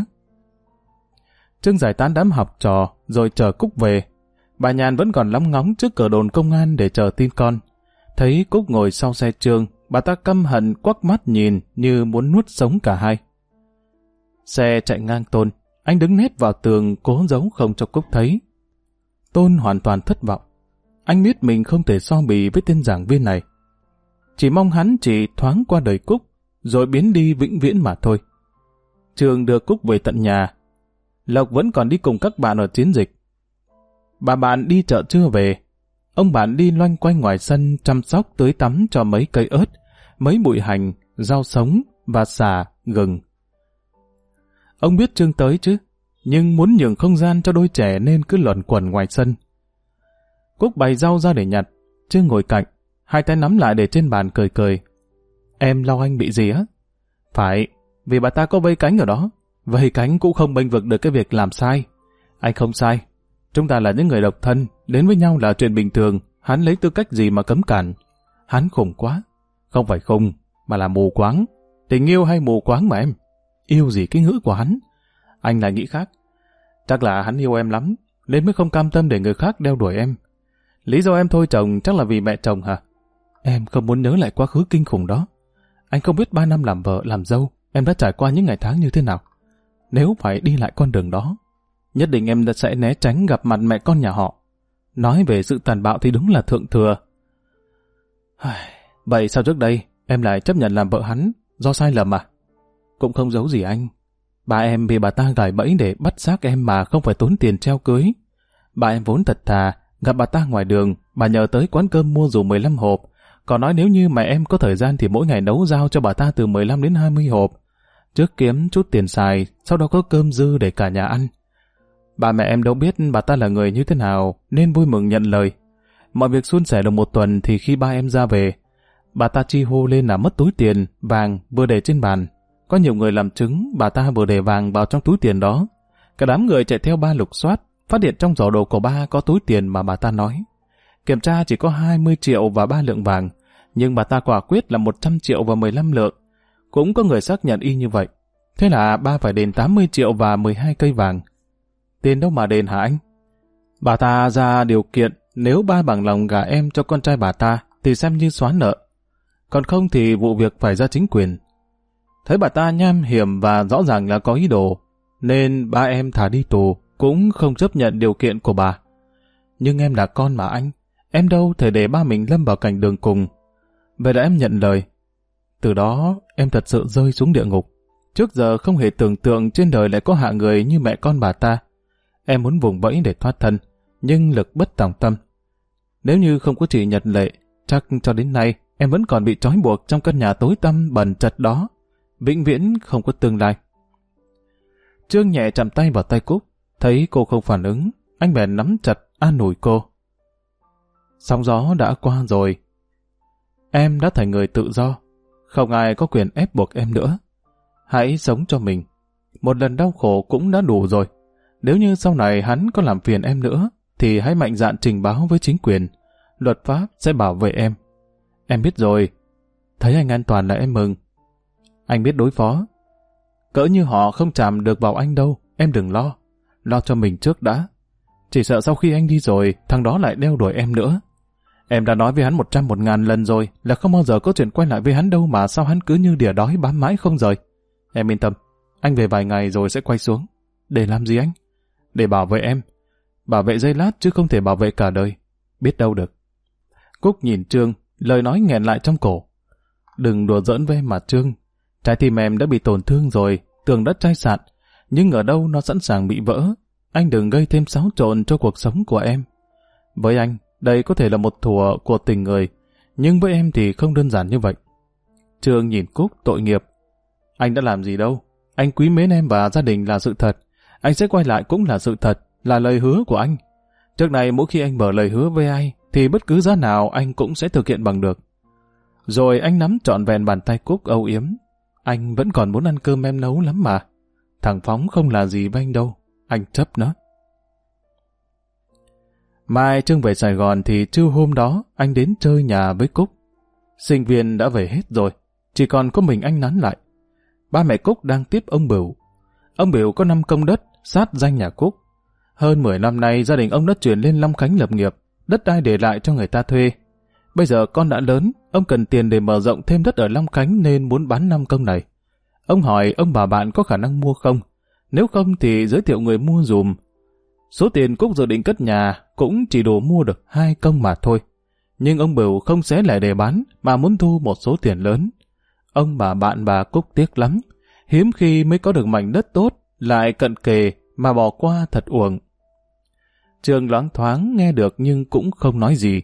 Trương giải tán đám học trò, rồi chờ Cúc về. Bà Nhàn vẫn còn lóng ngóng trước cửa đồn công an để chờ tin con. Thấy Cúc ngồi sau xe Trương, bà ta căm hận quắc mắt nhìn như muốn nuốt sống cả hai. Xe chạy ngang Tôn, anh đứng nét vào tường cố giấu không cho Cúc thấy. Tôn hoàn toàn thất vọng. Anh biết mình không thể so bì với tên giảng viên này. Chỉ mong hắn chỉ thoáng qua đời Cúc, rồi biến đi vĩnh viễn mà thôi. Trường đưa Cúc về tận nhà. Lộc vẫn còn đi cùng các bạn ở chiến dịch. Bà bạn đi chợ chưa về. Ông bạn đi loanh quanh ngoài sân chăm sóc tưới tắm cho mấy cây ớt, mấy bụi hành, rau sống và xà, gừng. Ông biết Trương tới chứ, nhưng muốn nhường không gian cho đôi trẻ nên cứ luẩn quẩn ngoài sân. Cúc bày rau ra để nhặt, Trương ngồi cạnh, hai tay nắm lại để trên bàn cười cười. Em lo anh bị gì á? Phải, vì bà ta có vây cánh ở đó. Vậy cánh cũng không bênh vực được cái việc làm sai. Anh không sai. Chúng ta là những người độc thân, đến với nhau là chuyện bình thường. Hắn lấy tư cách gì mà cấm cản? Hắn khủng quá. Không phải khùng, mà là mù quáng. Tình yêu hay mù quáng mà em? Yêu gì cái ngữ của hắn? Anh lại nghĩ khác. Chắc là hắn yêu em lắm, nên mới không cam tâm để người khác đeo đuổi em. Lý do em thôi chồng chắc là vì mẹ chồng hả? Em không muốn nhớ lại quá khứ kinh khủng đó. Anh không biết ba năm làm vợ, làm dâu, em đã trải qua những ngày tháng như thế nào. Nếu phải đi lại con đường đó, nhất định em đã sẽ né tránh gặp mặt mẹ con nhà họ. Nói về sự tàn bạo thì đúng là thượng thừa. Vậy sao trước đây em lại chấp nhận làm vợ hắn do sai lầm à? Cũng không giấu gì anh. Bà em bị bà ta gài bẫy để bắt xác em mà không phải tốn tiền treo cưới. Bà em vốn thật thà, gặp bà ta ngoài đường, bà nhờ tới quán cơm mua dù 15 hộp, còn nói nếu như mẹ em có thời gian thì mỗi ngày nấu giao cho bà ta từ 15 đến 20 hộp. Trước kiếm chút tiền xài, sau đó có cơm dư để cả nhà ăn. Bà mẹ em đâu biết bà ta là người như thế nào, nên vui mừng nhận lời. Mọi việc suôn sẻ được một tuần thì khi ba em ra về, bà ta chi hô lên là mất túi tiền, vàng vừa để trên bàn. Có nhiều người làm chứng bà ta vừa để vàng vào trong túi tiền đó. Cả đám người chạy theo ba lục soát, phát hiện trong giỏ đồ của ba có túi tiền mà bà ta nói. Kiểm tra chỉ có 20 triệu và 3 lượng vàng, nhưng bà ta quả quyết là 100 triệu và 15 lượng. Cũng có người xác nhận y như vậy. Thế là ba phải đền 80 triệu và 12 cây vàng. Tiền đâu mà đền hả anh? Bà ta ra điều kiện nếu ba bằng lòng gả em cho con trai bà ta thì xem như xóa nợ. Còn không thì vụ việc phải ra chính quyền. Thấy bà ta nham hiểm và rõ ràng là có ý đồ, nên ba em thả đi tù cũng không chấp nhận điều kiện của bà. Nhưng em là con mà anh, em đâu thể để ba mình lâm vào cảnh đường cùng. Vậy là em nhận lời. Từ đó, em thật sự rơi xuống địa ngục. Trước giờ không hề tưởng tượng trên đời lại có hạ người như mẹ con bà ta. Em muốn vùng bẫy để thoát thân, nhưng lực bất tòng tâm. Nếu như không có chị Nhật Lệ, chắc cho đến nay em vẫn còn bị trói buộc trong căn nhà tối tăm bẩn chật đó. Vĩnh viễn không có tương lai. Trương nhẹ chạm tay vào tay Cúc, thấy cô không phản ứng, anh bèn nắm chặt an ủi cô. Sóng gió đã qua rồi. Em đã thành người tự do, không ai có quyền ép buộc em nữa. Hãy sống cho mình. Một lần đau khổ cũng đã đủ rồi. Nếu như sau này hắn có làm phiền em nữa, thì hãy mạnh dạn trình báo với chính quyền. Luật pháp sẽ bảo vệ em. Em biết rồi. Thấy anh an toàn là em mừng. Anh biết đối phó. Cỡ như họ không chạm được vào anh đâu, em đừng lo. Lo cho mình trước đã. Chỉ sợ sau khi anh đi rồi, thằng đó lại đeo đuổi em nữa. Em đã nói với hắn một trăm một ngàn lần rồi là không bao giờ có chuyện quay lại với hắn đâu mà sao hắn cứ như đỉa đói bám mãi không rời. Em yên tâm, anh về vài ngày rồi sẽ quay xuống. Để làm gì anh? Để bảo vệ em. Bảo vệ giây lát chứ không thể bảo vệ cả đời. Biết đâu được. Cúc nhìn Trương, lời nói nghẹn lại trong cổ. Đừng đùa giỡn với em mà Trương. Trái tim em đã bị tổn thương rồi, tường đất chai sạn. Nhưng ở đâu nó sẵn sàng bị vỡ. Anh đừng gây thêm xáo trộn cho cuộc sống của em. Với anh, đây có thể là một thùa của tình người, nhưng với em thì không đơn giản như vậy. Trương nhìn Cúc tội nghiệp. Anh đã làm gì đâu. Anh quý mến em và gia đình là sự thật. Anh sẽ quay lại cũng là sự thật, là lời hứa của anh. Trước này mỗi khi anh mở lời hứa với ai, thì bất cứ giá nào anh cũng sẽ thực hiện bằng được. Rồi anh nắm trọn vẹn bàn tay Cúc âu yếm. Anh vẫn còn muốn ăn cơm em nấu lắm mà. Thằng Phóng không là gì với anh đâu. Anh chấp nó. Mai Trương về Sài Gòn thì trưa hôm đó anh đến chơi nhà với Cúc. Sinh viên đã về hết rồi, chỉ còn có mình anh nán lại. Ba mẹ Cúc đang tiếp ông Bửu. Ông Bửu có năm công đất sát danh nhà Cúc. Hơn 10 năm nay gia đình ông đã chuyển lên Long Khánh lập nghiệp, đất đai để lại cho người ta thuê. Bây giờ con đã lớn, ông cần tiền để mở rộng thêm đất ở Long Khánh nên muốn bán năm công này. Ông hỏi ông bà bạn có khả năng mua không? Nếu không thì giới thiệu người mua dùm. Số tiền Cúc dự định cất nhà cũng chỉ đủ mua được hai công mà thôi. Nhưng ông Bửu không xé lẻ để bán mà muốn thu một số tiền lớn. Ông bà bạn bà Cúc tiếc lắm. Hiếm khi mới có được mảnh đất tốt, lại cận kề mà bỏ qua thật uổng. Trường loáng thoáng nghe được nhưng cũng không nói gì.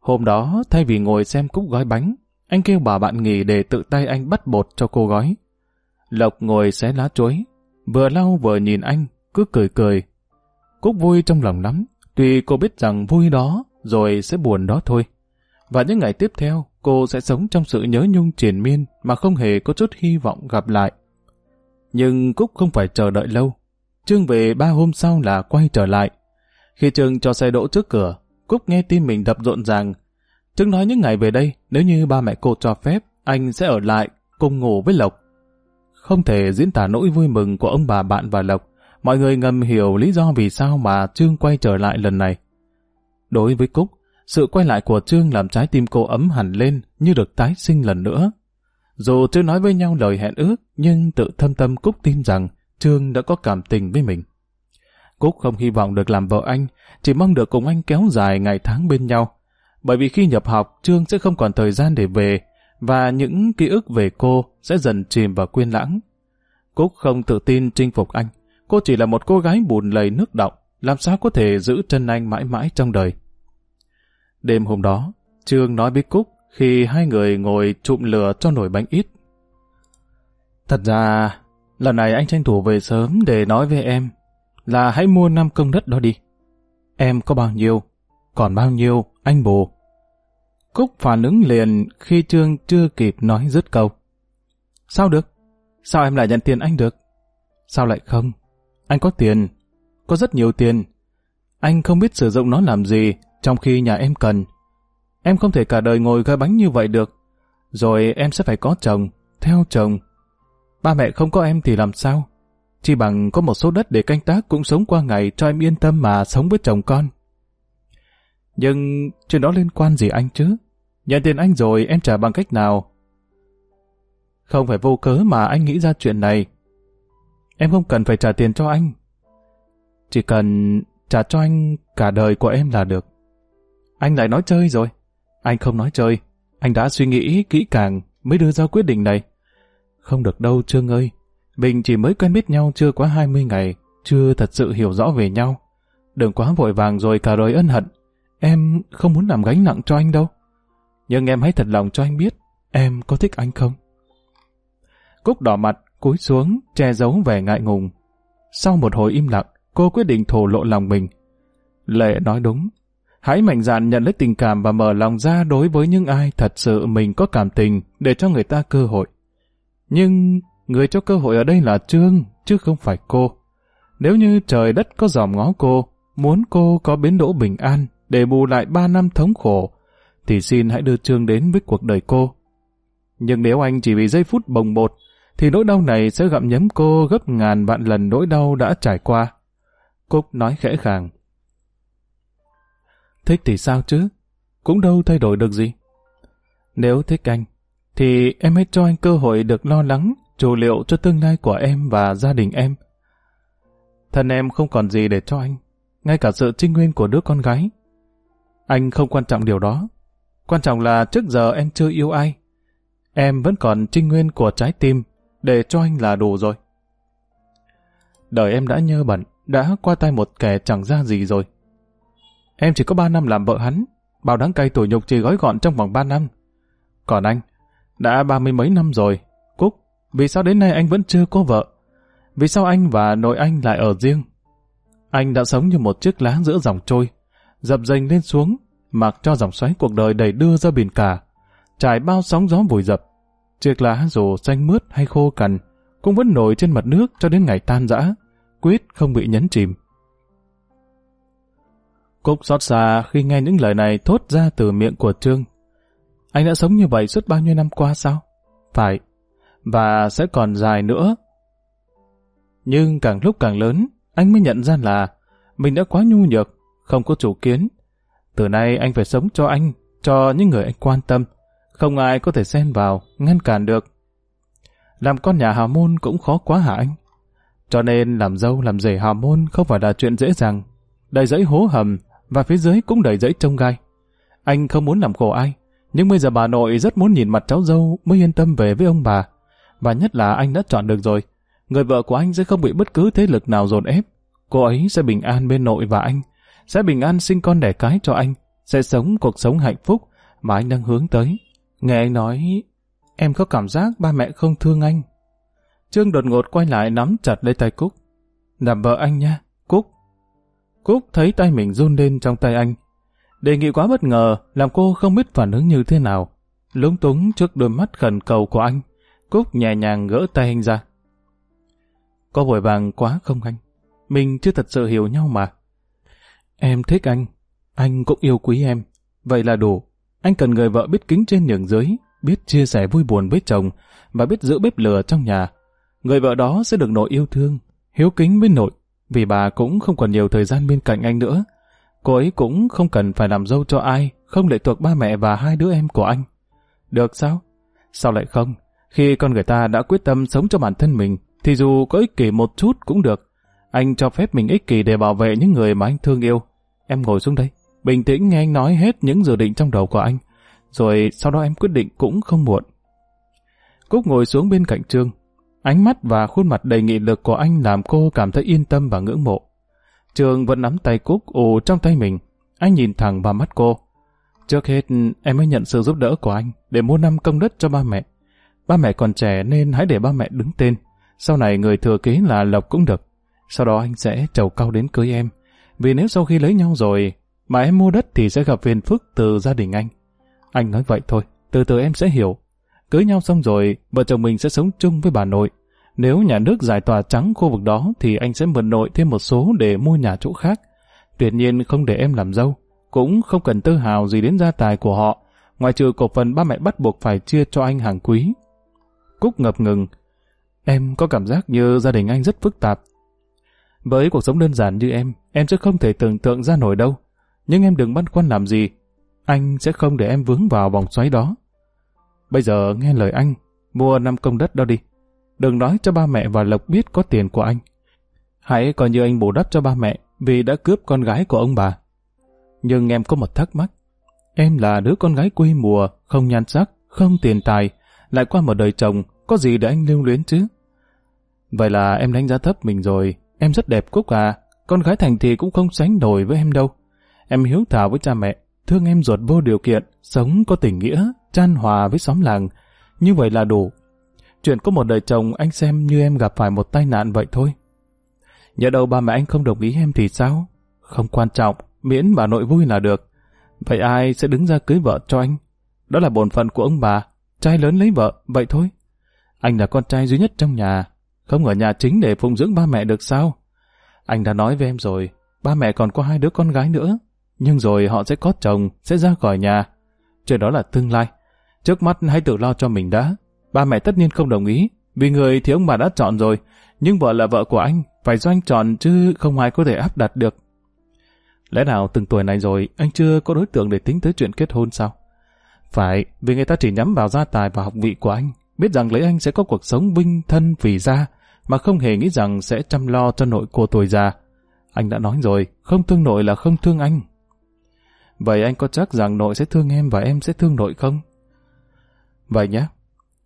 Hôm đó, thay vì ngồi xem Cúc gói bánh, anh kêu bà bạn nghỉ để tự tay anh bắt bột cho cô gói. Lộc ngồi xé lá chuối, vừa lau vừa nhìn anh, cứ cười cười. Cúc vui trong lòng lắm, tuy cô biết rằng vui đó rồi sẽ buồn đó thôi. Và những ngày tiếp theo, cô sẽ sống trong sự nhớ nhung triền miên mà không hề có chút hy vọng gặp lại. Nhưng Cúc không phải chờ đợi lâu. Trương về ba hôm sau là quay trở lại. Khi Trương cho xe đỗ trước cửa, Cúc nghe tim mình đập rộn ràng. Trương nói những ngày về đây, nếu như ba mẹ cô cho phép, anh sẽ ở lại cùng ngủ với Lộc. Không thể diễn tả nỗi vui mừng của ông bà bạn và Lộc. Mọi người ngầm hiểu lý do vì sao mà Trương quay trở lại lần này. Đối với Cúc, sự quay lại của Trương làm trái tim cô ấm hẳn lên như được tái sinh lần nữa. Dù chưa nói với nhau lời hẹn ước, nhưng tự thâm tâm Cúc tin rằng Trương đã có cảm tình với mình. Cúc không hy vọng được làm vợ anh, chỉ mong được cùng anh kéo dài ngày tháng bên nhau. Bởi vì khi nhập học, Trương sẽ không còn thời gian để về, và những ký ức về cô sẽ dần chìm vào quên lãng. Cúc không tự tin chinh phục anh. Cô chỉ là một cô gái bùn lầy nước động, làm sao có thể giữ chân anh mãi mãi trong đời. Đêm hôm đó, Trương nói với Cúc khi hai người ngồi trụm lửa cho nồi bánh ít. Thật ra, lần này anh tranh thủ về sớm để nói với em là hãy mua năm công đất đó đi. Em có bao nhiêu, còn bao nhiêu, anh bù. Cúc phản ứng liền khi Trương chưa kịp nói dứt câu. Sao được? Sao em lại nhận tiền anh được? Sao lại không? Anh có tiền, có rất nhiều tiền. Anh không biết sử dụng nó làm gì trong khi nhà em cần. Em không thể cả đời ngồi gói bánh như vậy được. Rồi em sẽ phải có chồng, theo chồng. Ba mẹ không có em thì làm sao? Chỉ bằng có một số đất để canh tác cũng sống qua ngày cho em yên tâm mà sống với chồng con. Nhưng chuyện đó liên quan gì anh chứ? Nhận tiền anh rồi em trả bằng cách nào? Không phải vô cớ mà anh nghĩ ra chuyện này. Em không cần phải trả tiền cho anh. Chỉ cần trả cho anh cả đời của em là được. Anh lại nói chơi rồi. Anh không nói chơi. Anh đã suy nghĩ kỹ càng mới đưa ra quyết định này. Không được đâu Trương ơi. Mình chỉ mới quen biết nhau chưa quá 20 ngày, chưa thật sự hiểu rõ về nhau. Đừng quá vội vàng rồi cả đời ân hận. Em không muốn làm gánh nặng cho anh đâu. Nhưng em hãy thật lòng cho anh biết, em có thích anh không? Cúc đỏ mặt, cúi xuống, che giấu vẻ ngại ngùng. Sau một hồi im lặng, cô quyết định thổ lộ lòng mình. Lệ nói đúng. Hãy mạnh dạn nhận lấy tình cảm và mở lòng ra đối với những ai thật sự mình có cảm tình để cho người ta cơ hội. Nhưng người cho cơ hội ở đây là Trương, chứ không phải cô. Nếu như trời đất có dòm ngó cô, muốn cô có biến đỗ bình an để bù lại ba năm thống khổ, thì xin hãy đưa Trương đến với cuộc đời cô. Nhưng nếu anh chỉ vì giây phút bồng bột, thì nỗi đau này sẽ gặm nhấm cô gấp ngàn vạn lần nỗi đau đã trải qua. Cúc nói khẽ khàng. Thích thì sao chứ? Cũng đâu thay đổi được gì. Nếu thích anh, thì em hãy cho anh cơ hội được lo lắng, chủ liệu cho tương lai của em và gia đình em. Thân em không còn gì để cho anh, ngay cả sự trinh nguyên của đứa con gái. Anh không quan trọng điều đó. Quan trọng là trước giờ em chưa yêu ai. Em vẫn còn trinh nguyên của trái tim, để cho anh là đủ rồi. Đời em đã nhơ bẩn, đã qua tay một kẻ chẳng ra gì rồi. Em chỉ có ba năm làm vợ hắn, bao đáng cay tủi nhục chỉ gói gọn trong vòng ba năm. Còn anh, đã ba mươi mấy năm rồi. Cúc, vì sao đến nay anh vẫn chưa có vợ? Vì sao anh và nội anh lại ở riêng? Anh đã sống như một chiếc lá giữa dòng trôi, dập dềnh lên xuống, mặc cho dòng xoáy cuộc đời đẩy đưa ra biển cả, trải bao sóng gió vùi dập. Chiếc lá dù xanh mướt hay khô cằn, cũng vẫn nổi trên mặt nước cho đến ngày tan rã, quyết không bị nhấn chìm. Cúc xót xa khi nghe những lời này thốt ra từ miệng của Trương. Anh đã sống như vậy suốt bao nhiêu năm qua sao? Phải, và sẽ còn dài nữa. Nhưng càng lúc càng lớn, anh mới nhận ra là mình đã quá nhu nhược, không có chủ kiến. Từ nay anh phải sống cho anh, cho những người anh quan tâm. Không ai có thể xen vào, ngăn cản được. Làm con nhà hào môn cũng khó quá hả anh? Cho nên làm dâu làm rể hào môn không phải là chuyện dễ dàng. Đầy giấy hố hầm và phía dưới cũng đầy giấy trông gai. Anh không muốn làm khổ ai, nhưng bây giờ bà nội rất muốn nhìn mặt cháu dâu mới yên tâm về với ông bà. Và nhất là anh đã chọn được rồi. Người vợ của anh sẽ không bị bất cứ thế lực nào dồn ép. Cô ấy sẽ bình an bên nội và anh. Sẽ bình an sinh con đẻ cái cho anh. Sẽ sống cuộc sống hạnh phúc mà anh đang hướng tới. Nghe anh nói, em có cảm giác ba mẹ không thương anh. Trương đột ngột quay lại nắm chặt lấy tay Cúc. Làm vợ anh nha, Cúc. Cúc thấy tay mình run lên trong tay anh. Đề nghị quá bất ngờ, làm cô không biết phản ứng như thế nào. Lúng túng trước đôi mắt khẩn cầu của anh. Cúc nhẹ nhàng gỡ tay anh ra. Có vội vàng quá không anh? Mình chưa thật sự hiểu nhau mà. Em thích anh, anh cũng yêu quý em. Vậy là đủ. Anh cần người vợ biết kính trên nhường dưới, biết chia sẻ vui buồn với chồng và biết giữ bếp lửa trong nhà. Người vợ đó sẽ được nội yêu thương, hiếu kính với nội, vì bà cũng không còn nhiều thời gian bên cạnh anh nữa. Cô ấy cũng không cần phải làm dâu cho ai, không lệ thuộc ba mẹ và hai đứa em của anh. Được sao? Sao lại không? Khi con người ta đã quyết tâm sống cho bản thân mình, thì dù có ích kỷ một chút cũng được. Anh cho phép mình ích kỷ để bảo vệ những người mà anh thương yêu. Em ngồi xuống đây, bình tĩnh nghe anh nói hết những dự định trong đầu của anh. Rồi sau đó em quyết định cũng không muộn. Cúc ngồi xuống bên cạnh Trương. Ánh mắt và khuôn mặt đầy nghị lực của anh làm cô cảm thấy yên tâm và ngưỡng mộ. Trương vẫn nắm tay Cúc ù trong tay mình. Anh nhìn thẳng vào mắt cô. Trước hết, em mới nhận sự giúp đỡ của anh để mua năm công đất cho ba mẹ. Ba mẹ còn trẻ nên hãy để ba mẹ đứng tên. Sau này người thừa kế là Lộc cũng được. Sau đó anh sẽ trầu cao đến cưới em. Vì nếu sau khi lấy nhau rồi mà em mua đất thì sẽ gặp phiền phức từ gia đình anh. Anh nói vậy thôi, từ từ em sẽ hiểu. Cưới nhau xong rồi, vợ chồng mình sẽ sống chung với bà nội. Nếu nhà nước giải tỏa trắng khu vực đó thì anh sẽ mượn nội thêm một số để mua nhà chỗ khác. Tuyệt nhiên không để em làm dâu, cũng không cần tư hào gì đến gia tài của họ, ngoài trừ cổ phần ba mẹ bắt buộc phải chia cho anh hàng quý. Cúc ngập ngừng. Em có cảm giác như gia đình anh rất phức tạp. Với cuộc sống đơn giản như em, em sẽ không thể tưởng tượng ra nổi đâu. Nhưng em đừng băn khoăn làm gì. Anh sẽ không để em vướng vào vòng xoáy đó. Bây giờ nghe lời anh, mua năm công đất đó đi. Đừng nói cho ba mẹ và Lộc biết có tiền của anh. Hãy coi như anh bù đắp cho ba mẹ vì đã cướp con gái của ông bà. Nhưng em có một thắc mắc. Em là đứa con gái quê mùa, không nhan sắc, không tiền tài, lại qua một đời chồng, có gì để anh lưu luyến chứ? Vậy là em đánh giá thấp mình rồi, em rất đẹp Cúc à, con gái thành thì cũng không sánh nổi với em đâu. Em hiếu thảo với cha mẹ, thương em ruột vô điều kiện, sống có tình nghĩa, chan hòa với xóm làng. Như vậy là đủ. Chuyện có một đời chồng anh xem như em gặp phải một tai nạn vậy thôi. Nhớ đâu ba mẹ anh không đồng ý em thì sao? Không quan trọng, miễn bà nội vui là được. Vậy ai sẽ đứng ra cưới vợ cho anh? Đó là bổn phận của ông bà. Trai lớn lấy vợ, vậy thôi. Anh là con trai duy nhất trong nhà, không ở nhà chính để phụng dưỡng ba mẹ được sao? Anh đã nói với em rồi, ba mẹ còn có hai đứa con gái nữa, nhưng rồi họ sẽ có chồng, sẽ ra khỏi nhà. chuyện đó là tương lai. Trước mắt hãy tự lo cho mình đã. Ba mẹ tất nhiên không đồng ý, vì người thì ông bà đã chọn rồi, nhưng vợ là vợ của anh, phải do anh chọn chứ không ai có thể áp đặt được. Lẽ nào từng tuổi này rồi, anh chưa có đối tượng để tính tới chuyện kết hôn sao? Phải, vì người ta chỉ nhắm vào gia tài và học vị của anh, biết rằng lấy anh sẽ có cuộc sống vinh thân vì gia, mà không hề nghĩ rằng sẽ chăm lo cho nội cô tuổi già. Anh đã nói rồi, không thương nội là không thương anh. Vậy anh có chắc rằng nội sẽ thương em và em sẽ thương nội không? Vậy nhé.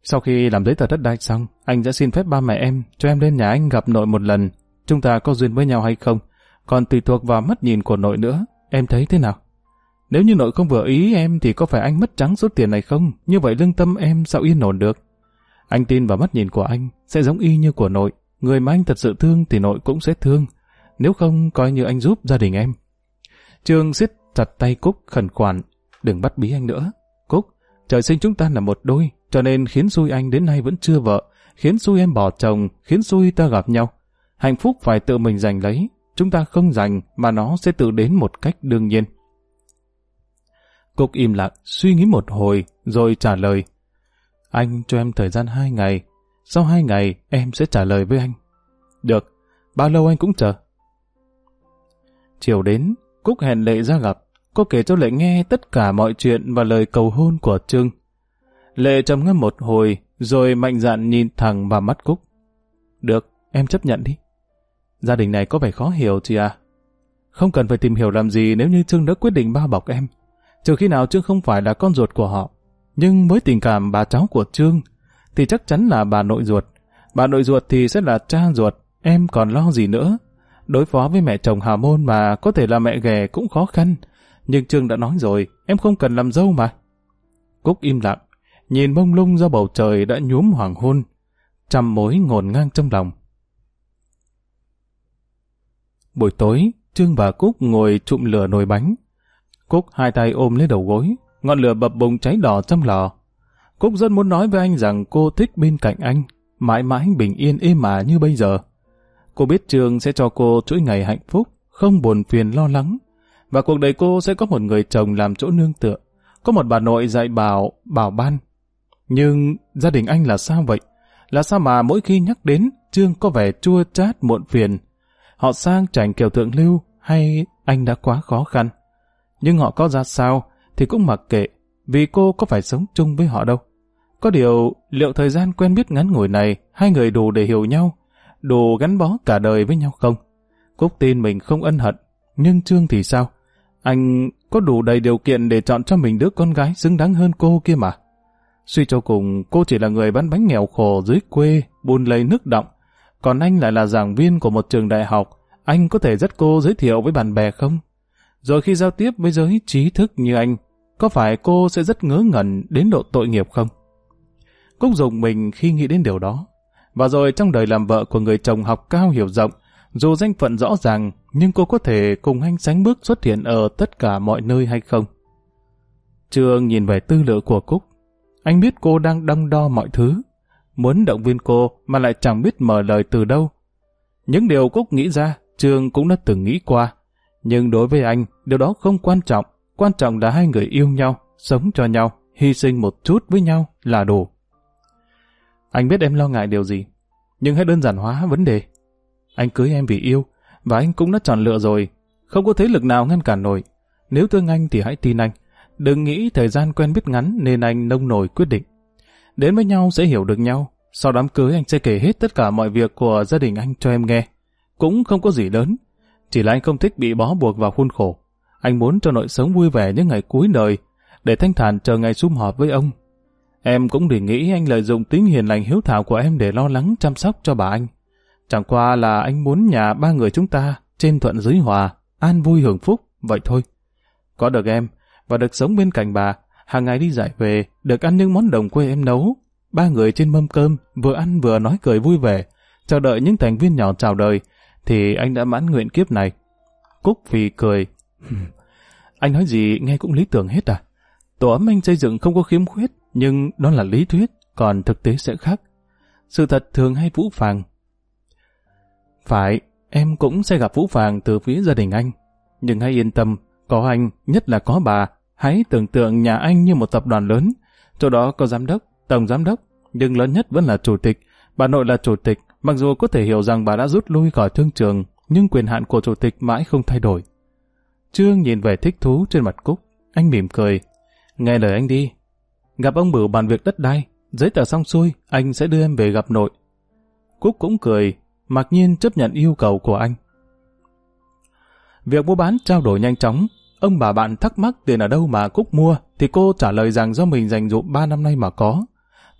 Sau khi làm giấy tờ đất đai xong, anh sẽ xin phép ba mẹ em cho em lên nhà anh gặp nội một lần. Chúng ta có duyên với nhau hay không? Còn tùy thuộc vào mắt nhìn của nội nữa. Em thấy thế nào? Nếu như nội không vừa ý em thì có phải anh mất trắng số tiền này không? Như vậy lương tâm em sao yên ổn được? Anh tin vào mắt nhìn của anh sẽ giống y như của nội. Người mà anh thật sự thương thì nội cũng sẽ thương. Nếu không, coi như anh giúp gia đình em. Trương siết chặt tay Cúc khẩn khoản. Đừng bắt bí anh nữa. Cúc, trời sinh chúng ta là một đôi, cho nên khiến xui anh đến nay vẫn chưa vợ, khiến xui em bỏ chồng, khiến xui ta gặp nhau. Hạnh phúc phải tự mình giành lấy, chúng ta không giành mà nó sẽ tự đến một cách đương nhiên. Cúc im lặng, suy nghĩ một hồi, rồi trả lời. Anh cho em thời gian hai ngày, sau hai ngày em sẽ trả lời với anh. Được, bao lâu anh cũng chờ. Chiều đến, Cúc hẹn Lệ ra gặp. Cô kể cho Lệ nghe tất cả mọi chuyện và lời cầu hôn của Trương. Lệ trầm ngâm một hồi, rồi mạnh dạn nhìn thẳng vào mắt Cúc. Được, em chấp nhận đi. Gia đình này có vẻ khó hiểu chị à? Không cần phải tìm hiểu làm gì nếu như Trương đã quyết định bao bọc em. Trừ khi nào Trương không phải là con ruột của họ. Nhưng với tình cảm bà cháu của Trương, thì chắc chắn là bà nội ruột. Bà nội ruột thì sẽ là cha ruột, em còn lo gì nữa. Đối phó với mẹ chồng Hà Môn mà có thể là mẹ ghẻ cũng khó khăn. Nhưng Trương đã nói rồi, em không cần làm dâu mà. Cúc im lặng, nhìn bông lung ra bầu trời đã nhuốm hoàng hôn, trăm mối ngổn ngang trong lòng. Buổi tối, Trương và Cúc ngồi trụm lửa nồi bánh. Cúc hai tay ôm lấy đầu gối, ngọn lửa bập bùng cháy đỏ trong lò. Cúc rất muốn nói với anh rằng cô thích bên cạnh anh, mãi mãi bình yên êm mà như bây giờ. Cô biết trương sẽ cho cô chuỗi ngày hạnh phúc, không buồn phiền lo lắng. Và cuộc đời cô sẽ có một người chồng làm chỗ nương tựa, có một bà nội dạy bảo, bảo ban. Nhưng gia đình anh là sao vậy? Là sao mà mỗi khi nhắc đến, Trương có vẻ chua chát muộn phiền? Họ sang trành kiểu thượng lưu hay anh đã quá khó khăn? Nhưng họ có ra sao thì cũng mặc kệ, vì cô có phải sống chung với họ đâu. Có điều, liệu thời gian quen biết ngắn ngủi này, hai người đủ để hiểu nhau, đủ gắn bó cả đời với nhau không? Cúc tin mình không ân hận, nhưng Trương thì sao? Anh có đủ đầy điều kiện để chọn cho mình đứa con gái xứng đáng hơn cô kia mà. Suy cho cùng, cô chỉ là người bán bánh nghèo khổ dưới quê, buôn lấy nước động. Còn anh lại là giảng viên của một trường đại học, anh có thể dắt cô giới thiệu với bạn bè không? Rồi khi giao tiếp với giới trí thức như anh, có phải cô sẽ rất ngớ ngẩn đến độ tội nghiệp không? Cúc dùng mình khi nghĩ đến điều đó. Và rồi trong đời làm vợ của người chồng học cao hiểu rộng, dù danh phận rõ ràng, nhưng cô có thể cùng anh sánh bước xuất hiện ở tất cả mọi nơi hay không? Trương nhìn về tư liệu của Cúc. Anh biết cô đang đong đo mọi thứ. Muốn động viên cô mà lại chẳng biết mở lời từ đâu. Những điều Cúc nghĩ ra, Trương cũng đã từng nghĩ qua. Nhưng đối với anh, điều đó không quan trọng. Quan trọng là hai người yêu nhau, sống cho nhau, hy sinh một chút với nhau là đủ. Anh biết em lo ngại điều gì, nhưng hãy đơn giản hóa vấn đề. Anh cưới em vì yêu, và anh cũng đã chọn lựa rồi. Không có thế lực nào ngăn cản nổi. Nếu thương anh thì hãy tin anh. Đừng nghĩ thời gian quen biết ngắn nên anh nông nổi quyết định. Đến với nhau sẽ hiểu được nhau. Sau đám cưới anh sẽ kể hết tất cả mọi việc của gia đình anh cho em nghe. Cũng không có gì lớn. Chỉ là anh không thích bị bó buộc vào khuôn khổ. Anh muốn cho nội sống vui vẻ những ngày cuối đời, để thanh thản chờ ngày sum họp với ông. Em cũng để nghĩ anh lợi dụng tính hiền lành hiếu thảo của em để lo lắng chăm sóc cho bà anh. Chẳng qua là anh muốn nhà ba người chúng ta trên thuận dưới hòa, an vui hưởng phúc, vậy thôi. Có được em, và được sống bên cạnh bà, hàng ngày đi giải về, được ăn những món đồng quê em nấu. Ba người trên mâm cơm, vừa ăn vừa nói cười vui vẻ, chờ đợi những thành viên nhỏ chào đời, thì anh đã mãn nguyện kiếp này. Cúc vì cười. anh nói gì nghe cũng lý tưởng hết à? Tổ ấm anh xây dựng không có khiếm khuyết, nhưng đó là lý thuyết, còn thực tế sẽ khác. Sự thật thường hay vũ phàng, phải, em cũng sẽ gặp Vũ Phàng từ phía gia đình anh. Nhưng hãy yên tâm, có anh, nhất là có bà, Hãy tưởng tượng nhà anh như một tập đoàn lớn, chỗ đó có giám đốc, tổng giám đốc, nhưng lớn nhất vẫn là chủ tịch. Bà nội là chủ tịch, mặc dù có thể hiểu rằng bà đã rút lui khỏi thương trường, nhưng quyền hạn của chủ tịch mãi không thay đổi. Trương nhìn về thích thú trên mặt Cúc, anh mỉm cười. Nghe lời anh đi. Gặp ông Bửu bàn việc đất đai, giấy tờ xong xuôi, anh sẽ đưa em về gặp nội. Cúc cũng cười, mặc nhiên chấp nhận yêu cầu của anh. Việc mua bán trao đổi nhanh chóng, ông bà bạn thắc mắc tiền ở đâu mà Cúc mua, thì cô trả lời rằng do mình dành dụm 3 năm nay mà có.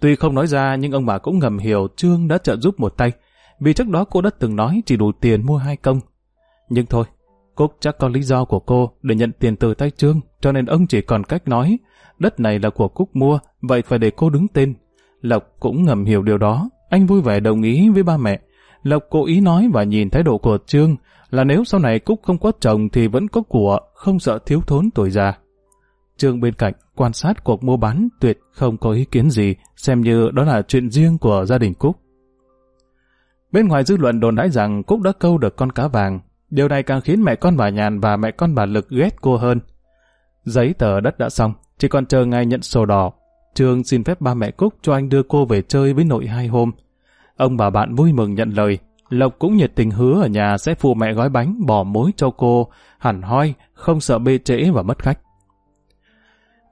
Tuy không nói ra nhưng ông bà cũng ngầm hiểu Trương đã trợ giúp một tay, vì trước đó cô đã từng nói chỉ đủ tiền mua hai công. Nhưng thôi, Cúc chắc có lý do của cô để nhận tiền từ tay Trương, cho nên ông chỉ còn cách nói, đất này là của Cúc mua, vậy phải để cô đứng tên. Lộc cũng ngầm hiểu điều đó, anh vui vẻ đồng ý với ba mẹ. Lộc cố ý nói và nhìn thái độ của Trương là nếu sau này Cúc không có chồng thì vẫn có của, không sợ thiếu thốn tuổi già. Trương bên cạnh quan sát cuộc mua bán tuyệt không có ý kiến gì, xem như đó là chuyện riêng của gia đình Cúc. Bên ngoài dư luận đồn đãi rằng Cúc đã câu được con cá vàng, điều này càng khiến mẹ con bà Nhàn và mẹ con bà Lực ghét cô hơn. Giấy tờ đất đã xong, chỉ còn chờ ngày nhận sổ đỏ. Trương xin phép ba mẹ Cúc cho anh đưa cô về chơi với nội hai hôm. Ông bà bạn vui mừng nhận lời, Lộc cũng nhiệt tình hứa ở nhà sẽ phụ mẹ gói bánh bỏ mối cho cô, hẳn hoi, không sợ bê trễ và mất khách.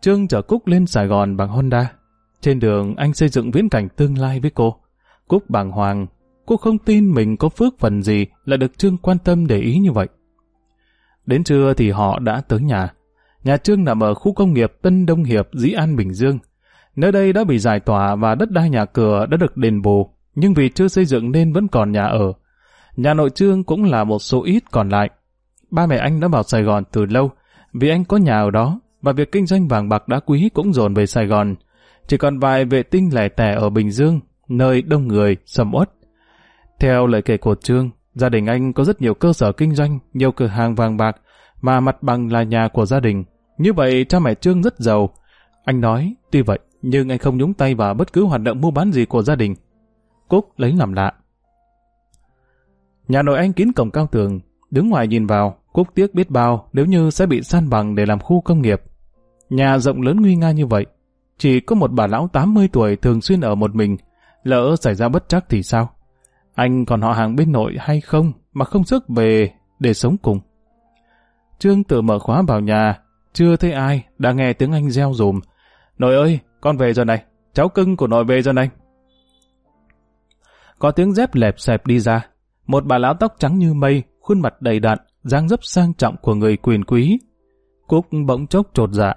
Trương chở Cúc lên Sài Gòn bằng Honda. Trên đường anh xây dựng viễn cảnh tương lai với cô. Cúc bàng hoàng, cô không tin mình có phước phần gì là được Trương quan tâm để ý như vậy. Đến trưa thì họ đã tới nhà. Nhà Trương nằm ở khu công nghiệp Tân Đông Hiệp, Dĩ An, Bình Dương. Nơi đây đã bị giải tỏa và đất đai nhà cửa đã được đền bù, nhưng vì chưa xây dựng nên vẫn còn nhà ở. Nhà nội Trương cũng là một số ít còn lại. Ba mẹ anh đã vào Sài Gòn từ lâu, vì anh có nhà ở đó, và việc kinh doanh vàng bạc đá quý cũng dồn về Sài Gòn. Chỉ còn vài vệ tinh lẻ tẻ ở Bình Dương, nơi đông người, sầm uất. Theo lời kể của Trương, gia đình anh có rất nhiều cơ sở kinh doanh, nhiều cửa hàng vàng bạc, mà mặt bằng là nhà của gia đình. Như vậy cha mẹ Trương rất giàu. Anh nói, tuy vậy, nhưng anh không nhúng tay vào bất cứ hoạt động mua bán gì của gia đình. Cúc lấy làm lạ. Nhà nội anh kín cổng cao tường, đứng ngoài nhìn vào, Cúc tiếc biết bao nếu như sẽ bị san bằng để làm khu công nghiệp. Nhà rộng lớn nguy nga như vậy, chỉ có một bà lão 80 tuổi thường xuyên ở một mình, lỡ xảy ra bất chắc thì sao? Anh còn họ hàng bên nội hay không mà không sức về để sống cùng? Trương tự mở khóa vào nhà, chưa thấy ai, đã nghe tiếng anh reo rùm. Nội ơi, con về rồi này, cháu cưng của nội về rồi này. Có tiếng dép lẹp xẹp đi ra, một bà lão tóc trắng như mây, khuôn mặt đầy đặn, dáng dấp sang trọng của người quyền quý. Cúc bỗng chốc trột dạ,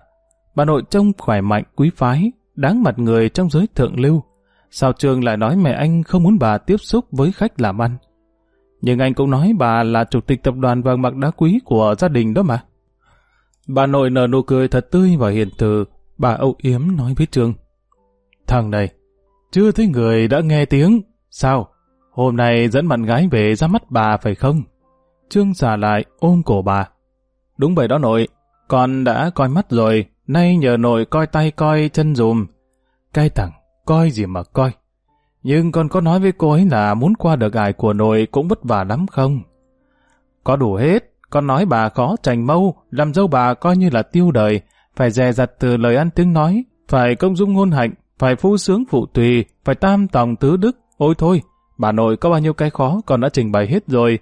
Bà nội trông khỏe mạnh, quý phái, đáng mặt người trong giới thượng lưu. Sao trường lại nói mẹ anh không muốn bà tiếp xúc với khách làm ăn? Nhưng anh cũng nói bà là chủ tịch tập đoàn vàng bạc đá quý của gia đình đó mà. Bà nội nở nụ cười thật tươi và hiền từ, bà âu yếm nói với Trương. Thằng này, chưa thấy người đã nghe tiếng, sao? Hôm nay dẫn bạn gái về ra mắt bà phải không? Trương xả lại ôm cổ bà. Đúng vậy đó nội, con đã coi mắt rồi, Nay nhờ nội coi tay coi chân dùm. Cai thẳng, coi gì mà coi. Nhưng con có nói với cô ấy là muốn qua được ải của nội cũng vất vả lắm không? Có đủ hết, con nói bà khó trành mâu, làm dâu bà coi như là tiêu đời, phải dè dặt từ lời ăn tiếng nói, phải công dung ngôn hạnh, phải phu sướng phụ tùy, phải tam tòng tứ đức. Ôi thôi, bà nội có bao nhiêu cái khó còn đã trình bày hết rồi,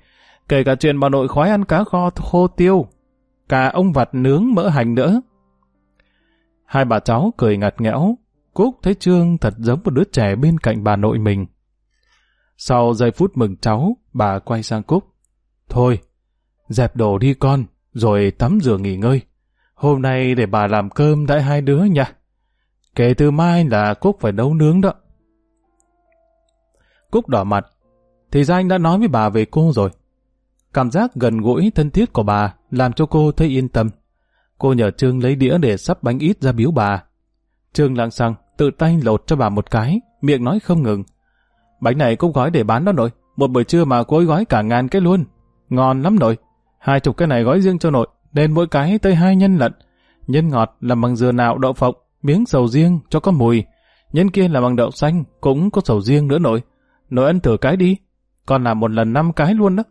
kể cả chuyện bà nội khói ăn cá kho khô tiêu, cả ông vặt nướng mỡ hành nữa, Hai bà cháu cười ngặt nghẽo, Cúc thấy Trương thật giống một đứa trẻ bên cạnh bà nội mình. Sau giây phút mừng cháu, bà quay sang Cúc. Thôi, dẹp đồ đi con, rồi tắm rửa nghỉ ngơi. Hôm nay để bà làm cơm đãi hai đứa nha. Kể từ mai là Cúc phải nấu nướng đó. Cúc đỏ mặt, thì ra anh đã nói với bà về cô rồi. Cảm giác gần gũi thân thiết của bà làm cho cô thấy yên tâm. Cô nhờ Trương lấy đĩa để sắp bánh ít ra biếu bà. Trương lặng xăng, tự tay lột cho bà một cái, miệng nói không ngừng. Bánh này cũng gói để bán đó nội, một buổi trưa mà cô ấy gói cả ngàn cái luôn. Ngon lắm nội, hai chục cái này gói riêng cho nội, nên mỗi cái tới hai nhân lận. Nhân ngọt làm bằng dừa nạo đậu phộng, miếng sầu riêng cho có mùi. Nhân kia là bằng đậu xanh, cũng có sầu riêng nữa nội. Nội ăn thử cái đi, con làm một lần năm cái luôn đó.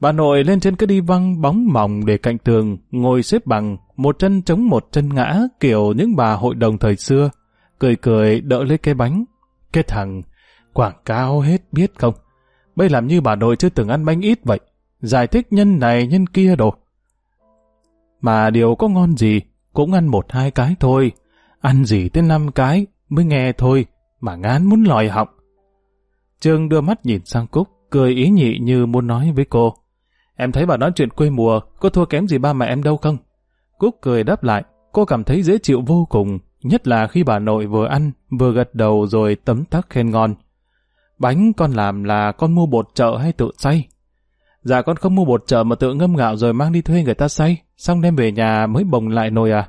Bà nội lên trên cái đi văng bóng mỏng để cạnh tường, ngồi xếp bằng, một chân chống một chân ngã, kiểu những bà hội đồng thời xưa, cười cười đỡ lấy cái bánh. Cái thằng quảng cáo hết biết không? Bây làm như bà nội chưa từng ăn bánh ít vậy, giải thích nhân này nhân kia đồ. Mà điều có ngon gì, cũng ăn một hai cái thôi, ăn gì tới năm cái mới nghe thôi, mà ngán muốn lòi họng. Trương đưa mắt nhìn sang Cúc, cười ý nhị như muốn nói với cô. Em thấy bà nói chuyện quê mùa, có thua kém gì ba mẹ em đâu không? Cúc cười đáp lại, cô cảm thấy dễ chịu vô cùng, nhất là khi bà nội vừa ăn, vừa gật đầu rồi tấm tắc khen ngon. Bánh con làm là con mua bột chợ hay tự xay? Dạ con không mua bột chợ mà tự ngâm gạo rồi mang đi thuê người ta xay, xong đem về nhà mới bồng lại nồi à?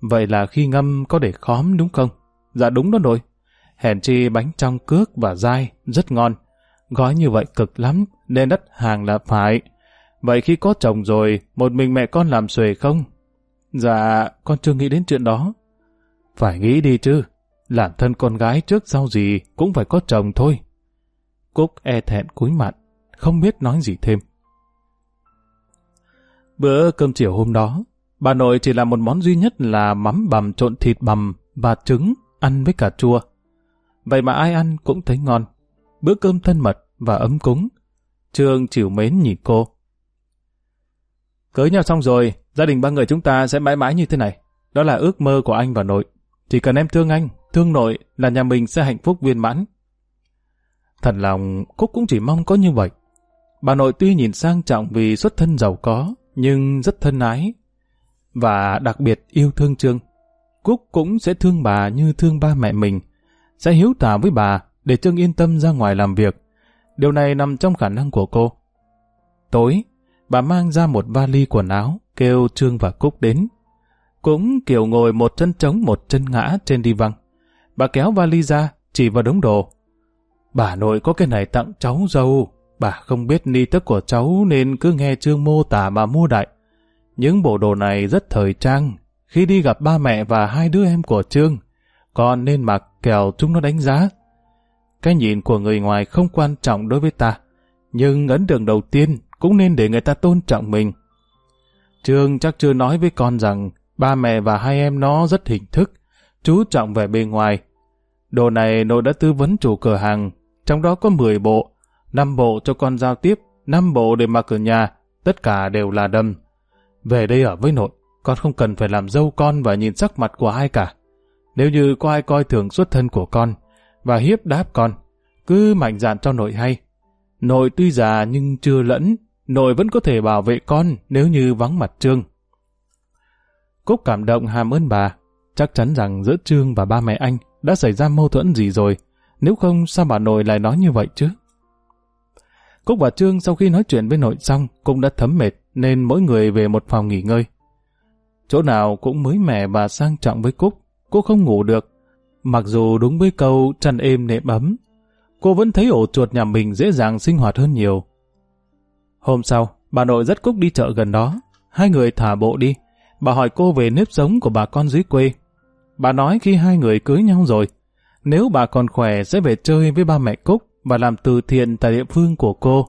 Vậy là khi ngâm có để khóm đúng không? Dạ đúng đó nội. Hèn chi bánh trong cước và dai, rất ngon. Gói như vậy cực lắm, nên đất hàng là phải. Vậy khi có chồng rồi, một mình mẹ con làm xuề không? Dạ, con chưa nghĩ đến chuyện đó. Phải nghĩ đi chứ, làm thân con gái trước sau gì cũng phải có chồng thôi. Cúc e thẹn cúi mặt, không biết nói gì thêm. Bữa cơm chiều hôm đó, bà nội chỉ làm một món duy nhất là mắm bằm trộn thịt bằm và trứng ăn với cà chua. Vậy mà ai ăn cũng thấy ngon. Bữa cơm thân mật và ấm cúng. Trương chịu mến nhìn cô. Cưới nhau xong rồi, gia đình ba người chúng ta sẽ mãi mãi như thế này. Đó là ước mơ của anh và nội. Chỉ cần em thương anh, thương nội là nhà mình sẽ hạnh phúc viên mãn. Thật lòng, Cúc cũng chỉ mong có như vậy. Bà nội tuy nhìn sang trọng vì xuất thân giàu có, nhưng rất thân ái. Và đặc biệt yêu thương Trương. Cúc cũng sẽ thương bà như thương ba mẹ mình. Sẽ hiếu thảo với bà để Trương yên tâm ra ngoài làm việc. Điều này nằm trong khả năng của cô. Tối, bà mang ra một vali quần áo, kêu Trương và Cúc đến. Cũng kiểu ngồi một chân trống một chân ngã trên đi văng. Bà kéo vali ra, chỉ vào đống đồ. Bà nội có cái này tặng cháu dâu, bà không biết ni tức của cháu nên cứ nghe Trương mô tả mà mua đại. Những bộ đồ này rất thời trang, khi đi gặp ba mẹ và hai đứa em của Trương, con nên mặc kèo chúng nó đánh giá. Cái nhìn của người ngoài không quan trọng đối với ta, nhưng ấn tượng đầu tiên cũng nên để người ta tôn trọng mình. Trương chắc chưa nói với con rằng ba mẹ và hai em nó rất hình thức, chú trọng về bề ngoài. Đồ này nội đã tư vấn chủ cửa hàng, trong đó có 10 bộ, 5 bộ cho con giao tiếp, 5 bộ để mặc ở nhà, tất cả đều là đâm Về đây ở với nội, con không cần phải làm dâu con và nhìn sắc mặt của ai cả. Nếu như có ai coi thường xuất thân của con và hiếp đáp con, cứ mạnh dạn cho nội hay. Nội tuy già nhưng chưa lẫn, nội vẫn có thể bảo vệ con nếu như vắng mặt Trương. Cúc cảm động hàm ơn bà, chắc chắn rằng giữa Trương và ba mẹ anh đã xảy ra mâu thuẫn gì rồi, nếu không sao bà nội lại nói như vậy chứ? Cúc và Trương sau khi nói chuyện với nội xong cũng đã thấm mệt nên mỗi người về một phòng nghỉ ngơi. Chỗ nào cũng mới mẻ và sang trọng với Cúc, cô không ngủ được. Mặc dù đúng với câu chăn êm nệm ấm, cô vẫn thấy ổ chuột nhà mình dễ dàng sinh hoạt hơn nhiều. Hôm sau, bà nội rất Cúc đi chợ gần đó. Hai người thả bộ đi. Bà hỏi cô về nếp sống của bà con dưới quê. Bà nói khi hai người cưới nhau rồi, nếu bà còn khỏe sẽ về chơi với ba mẹ Cúc và làm từ thiện tại địa phương của cô.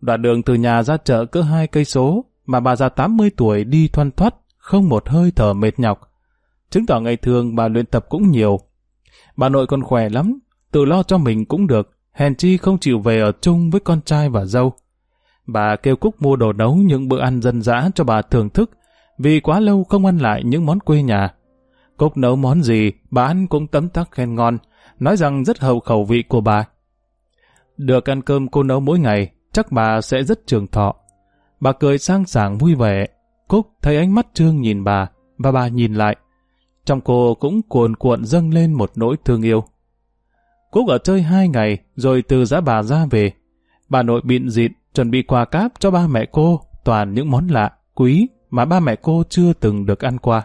Đoạn đường từ nhà ra chợ cỡ hai cây số mà bà già 80 tuổi đi thoăn thoắt, không một hơi thở mệt nhọc. Chứng tỏ ngày thường bà luyện tập cũng nhiều. Bà nội còn khỏe lắm, tự lo cho mình cũng được, hèn chi không chịu về ở chung với con trai và dâu. Bà kêu Cúc mua đồ nấu những bữa ăn dân dã cho bà thưởng thức, vì quá lâu không ăn lại những món quê nhà. Cúc nấu món gì, bà ăn cũng tấm tắc khen ngon, nói rằng rất hợp khẩu vị của bà. Được ăn cơm cô nấu mỗi ngày, chắc bà sẽ rất trường thọ. Bà cười sang sảng vui vẻ. Cúc thấy ánh mắt Trương nhìn bà, và bà nhìn lại. Trong cô cũng cuồn cuộn dâng lên một nỗi thương yêu. Cúc ở chơi hai ngày, rồi từ giá bà ra về. Bà nội bịn dịn, chuẩn bị quà cáp cho ba mẹ cô, toàn những món lạ, quý mà ba mẹ cô chưa từng được ăn qua.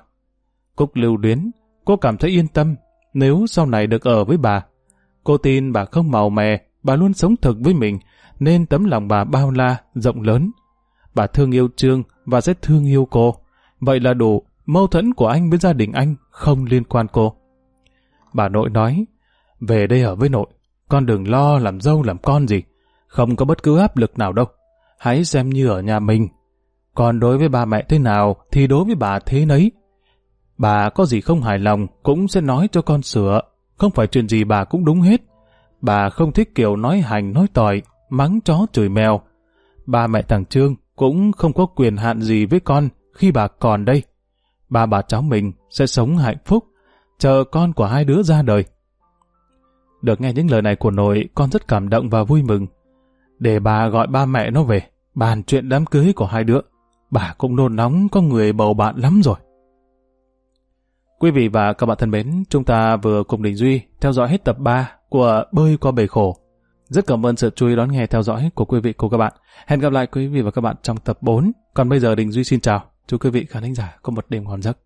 Cúc lưu luyến, cô cảm thấy yên tâm nếu sau này được ở với bà. Cô tin bà không màu mè, bà luôn sống thực với mình, nên tấm lòng bà bao la, rộng lớn. Bà thương yêu Trương và sẽ thương yêu cô. Vậy là đủ, mâu thuẫn của anh với gia đình anh không liên quan cô. Bà nội nói, về đây ở với nội, con đừng lo làm dâu làm con gì, không có bất cứ áp lực nào đâu. hãy xem như ở nhà mình. Còn đối với bà mẹ thế nào thì đối với bà thế nấy. Bà có gì không hài lòng cũng sẽ nói cho con sửa, không phải chuyện gì bà cũng đúng hết. Bà không thích kiểu nói hành nói tỏi, mắng chó chửi mèo. Ba mẹ thằng Trương cũng không có quyền hạn gì với con khi bà còn đây. Ba bà cháu mình sẽ sống hạnh phúc, chờ con của hai đứa ra đời. Được nghe những lời này của nội, con rất cảm động và vui mừng. Để bà gọi ba mẹ nó về, bàn chuyện đám cưới của hai đứa. Bà cũng nôn nóng có người bầu bạn lắm rồi. Quý vị và các bạn thân mến, chúng ta vừa cùng Đình Duy theo dõi hết tập 3 của Bơi qua bể khổ. Rất cảm ơn sự chú ý đón nghe theo dõi của quý vị cùng các bạn. Hẹn gặp lại quý vị và các bạn trong tập 4. Còn bây giờ Đình Duy xin chào. Chúc quý vị khán thính giả có một đêm ngon giấc.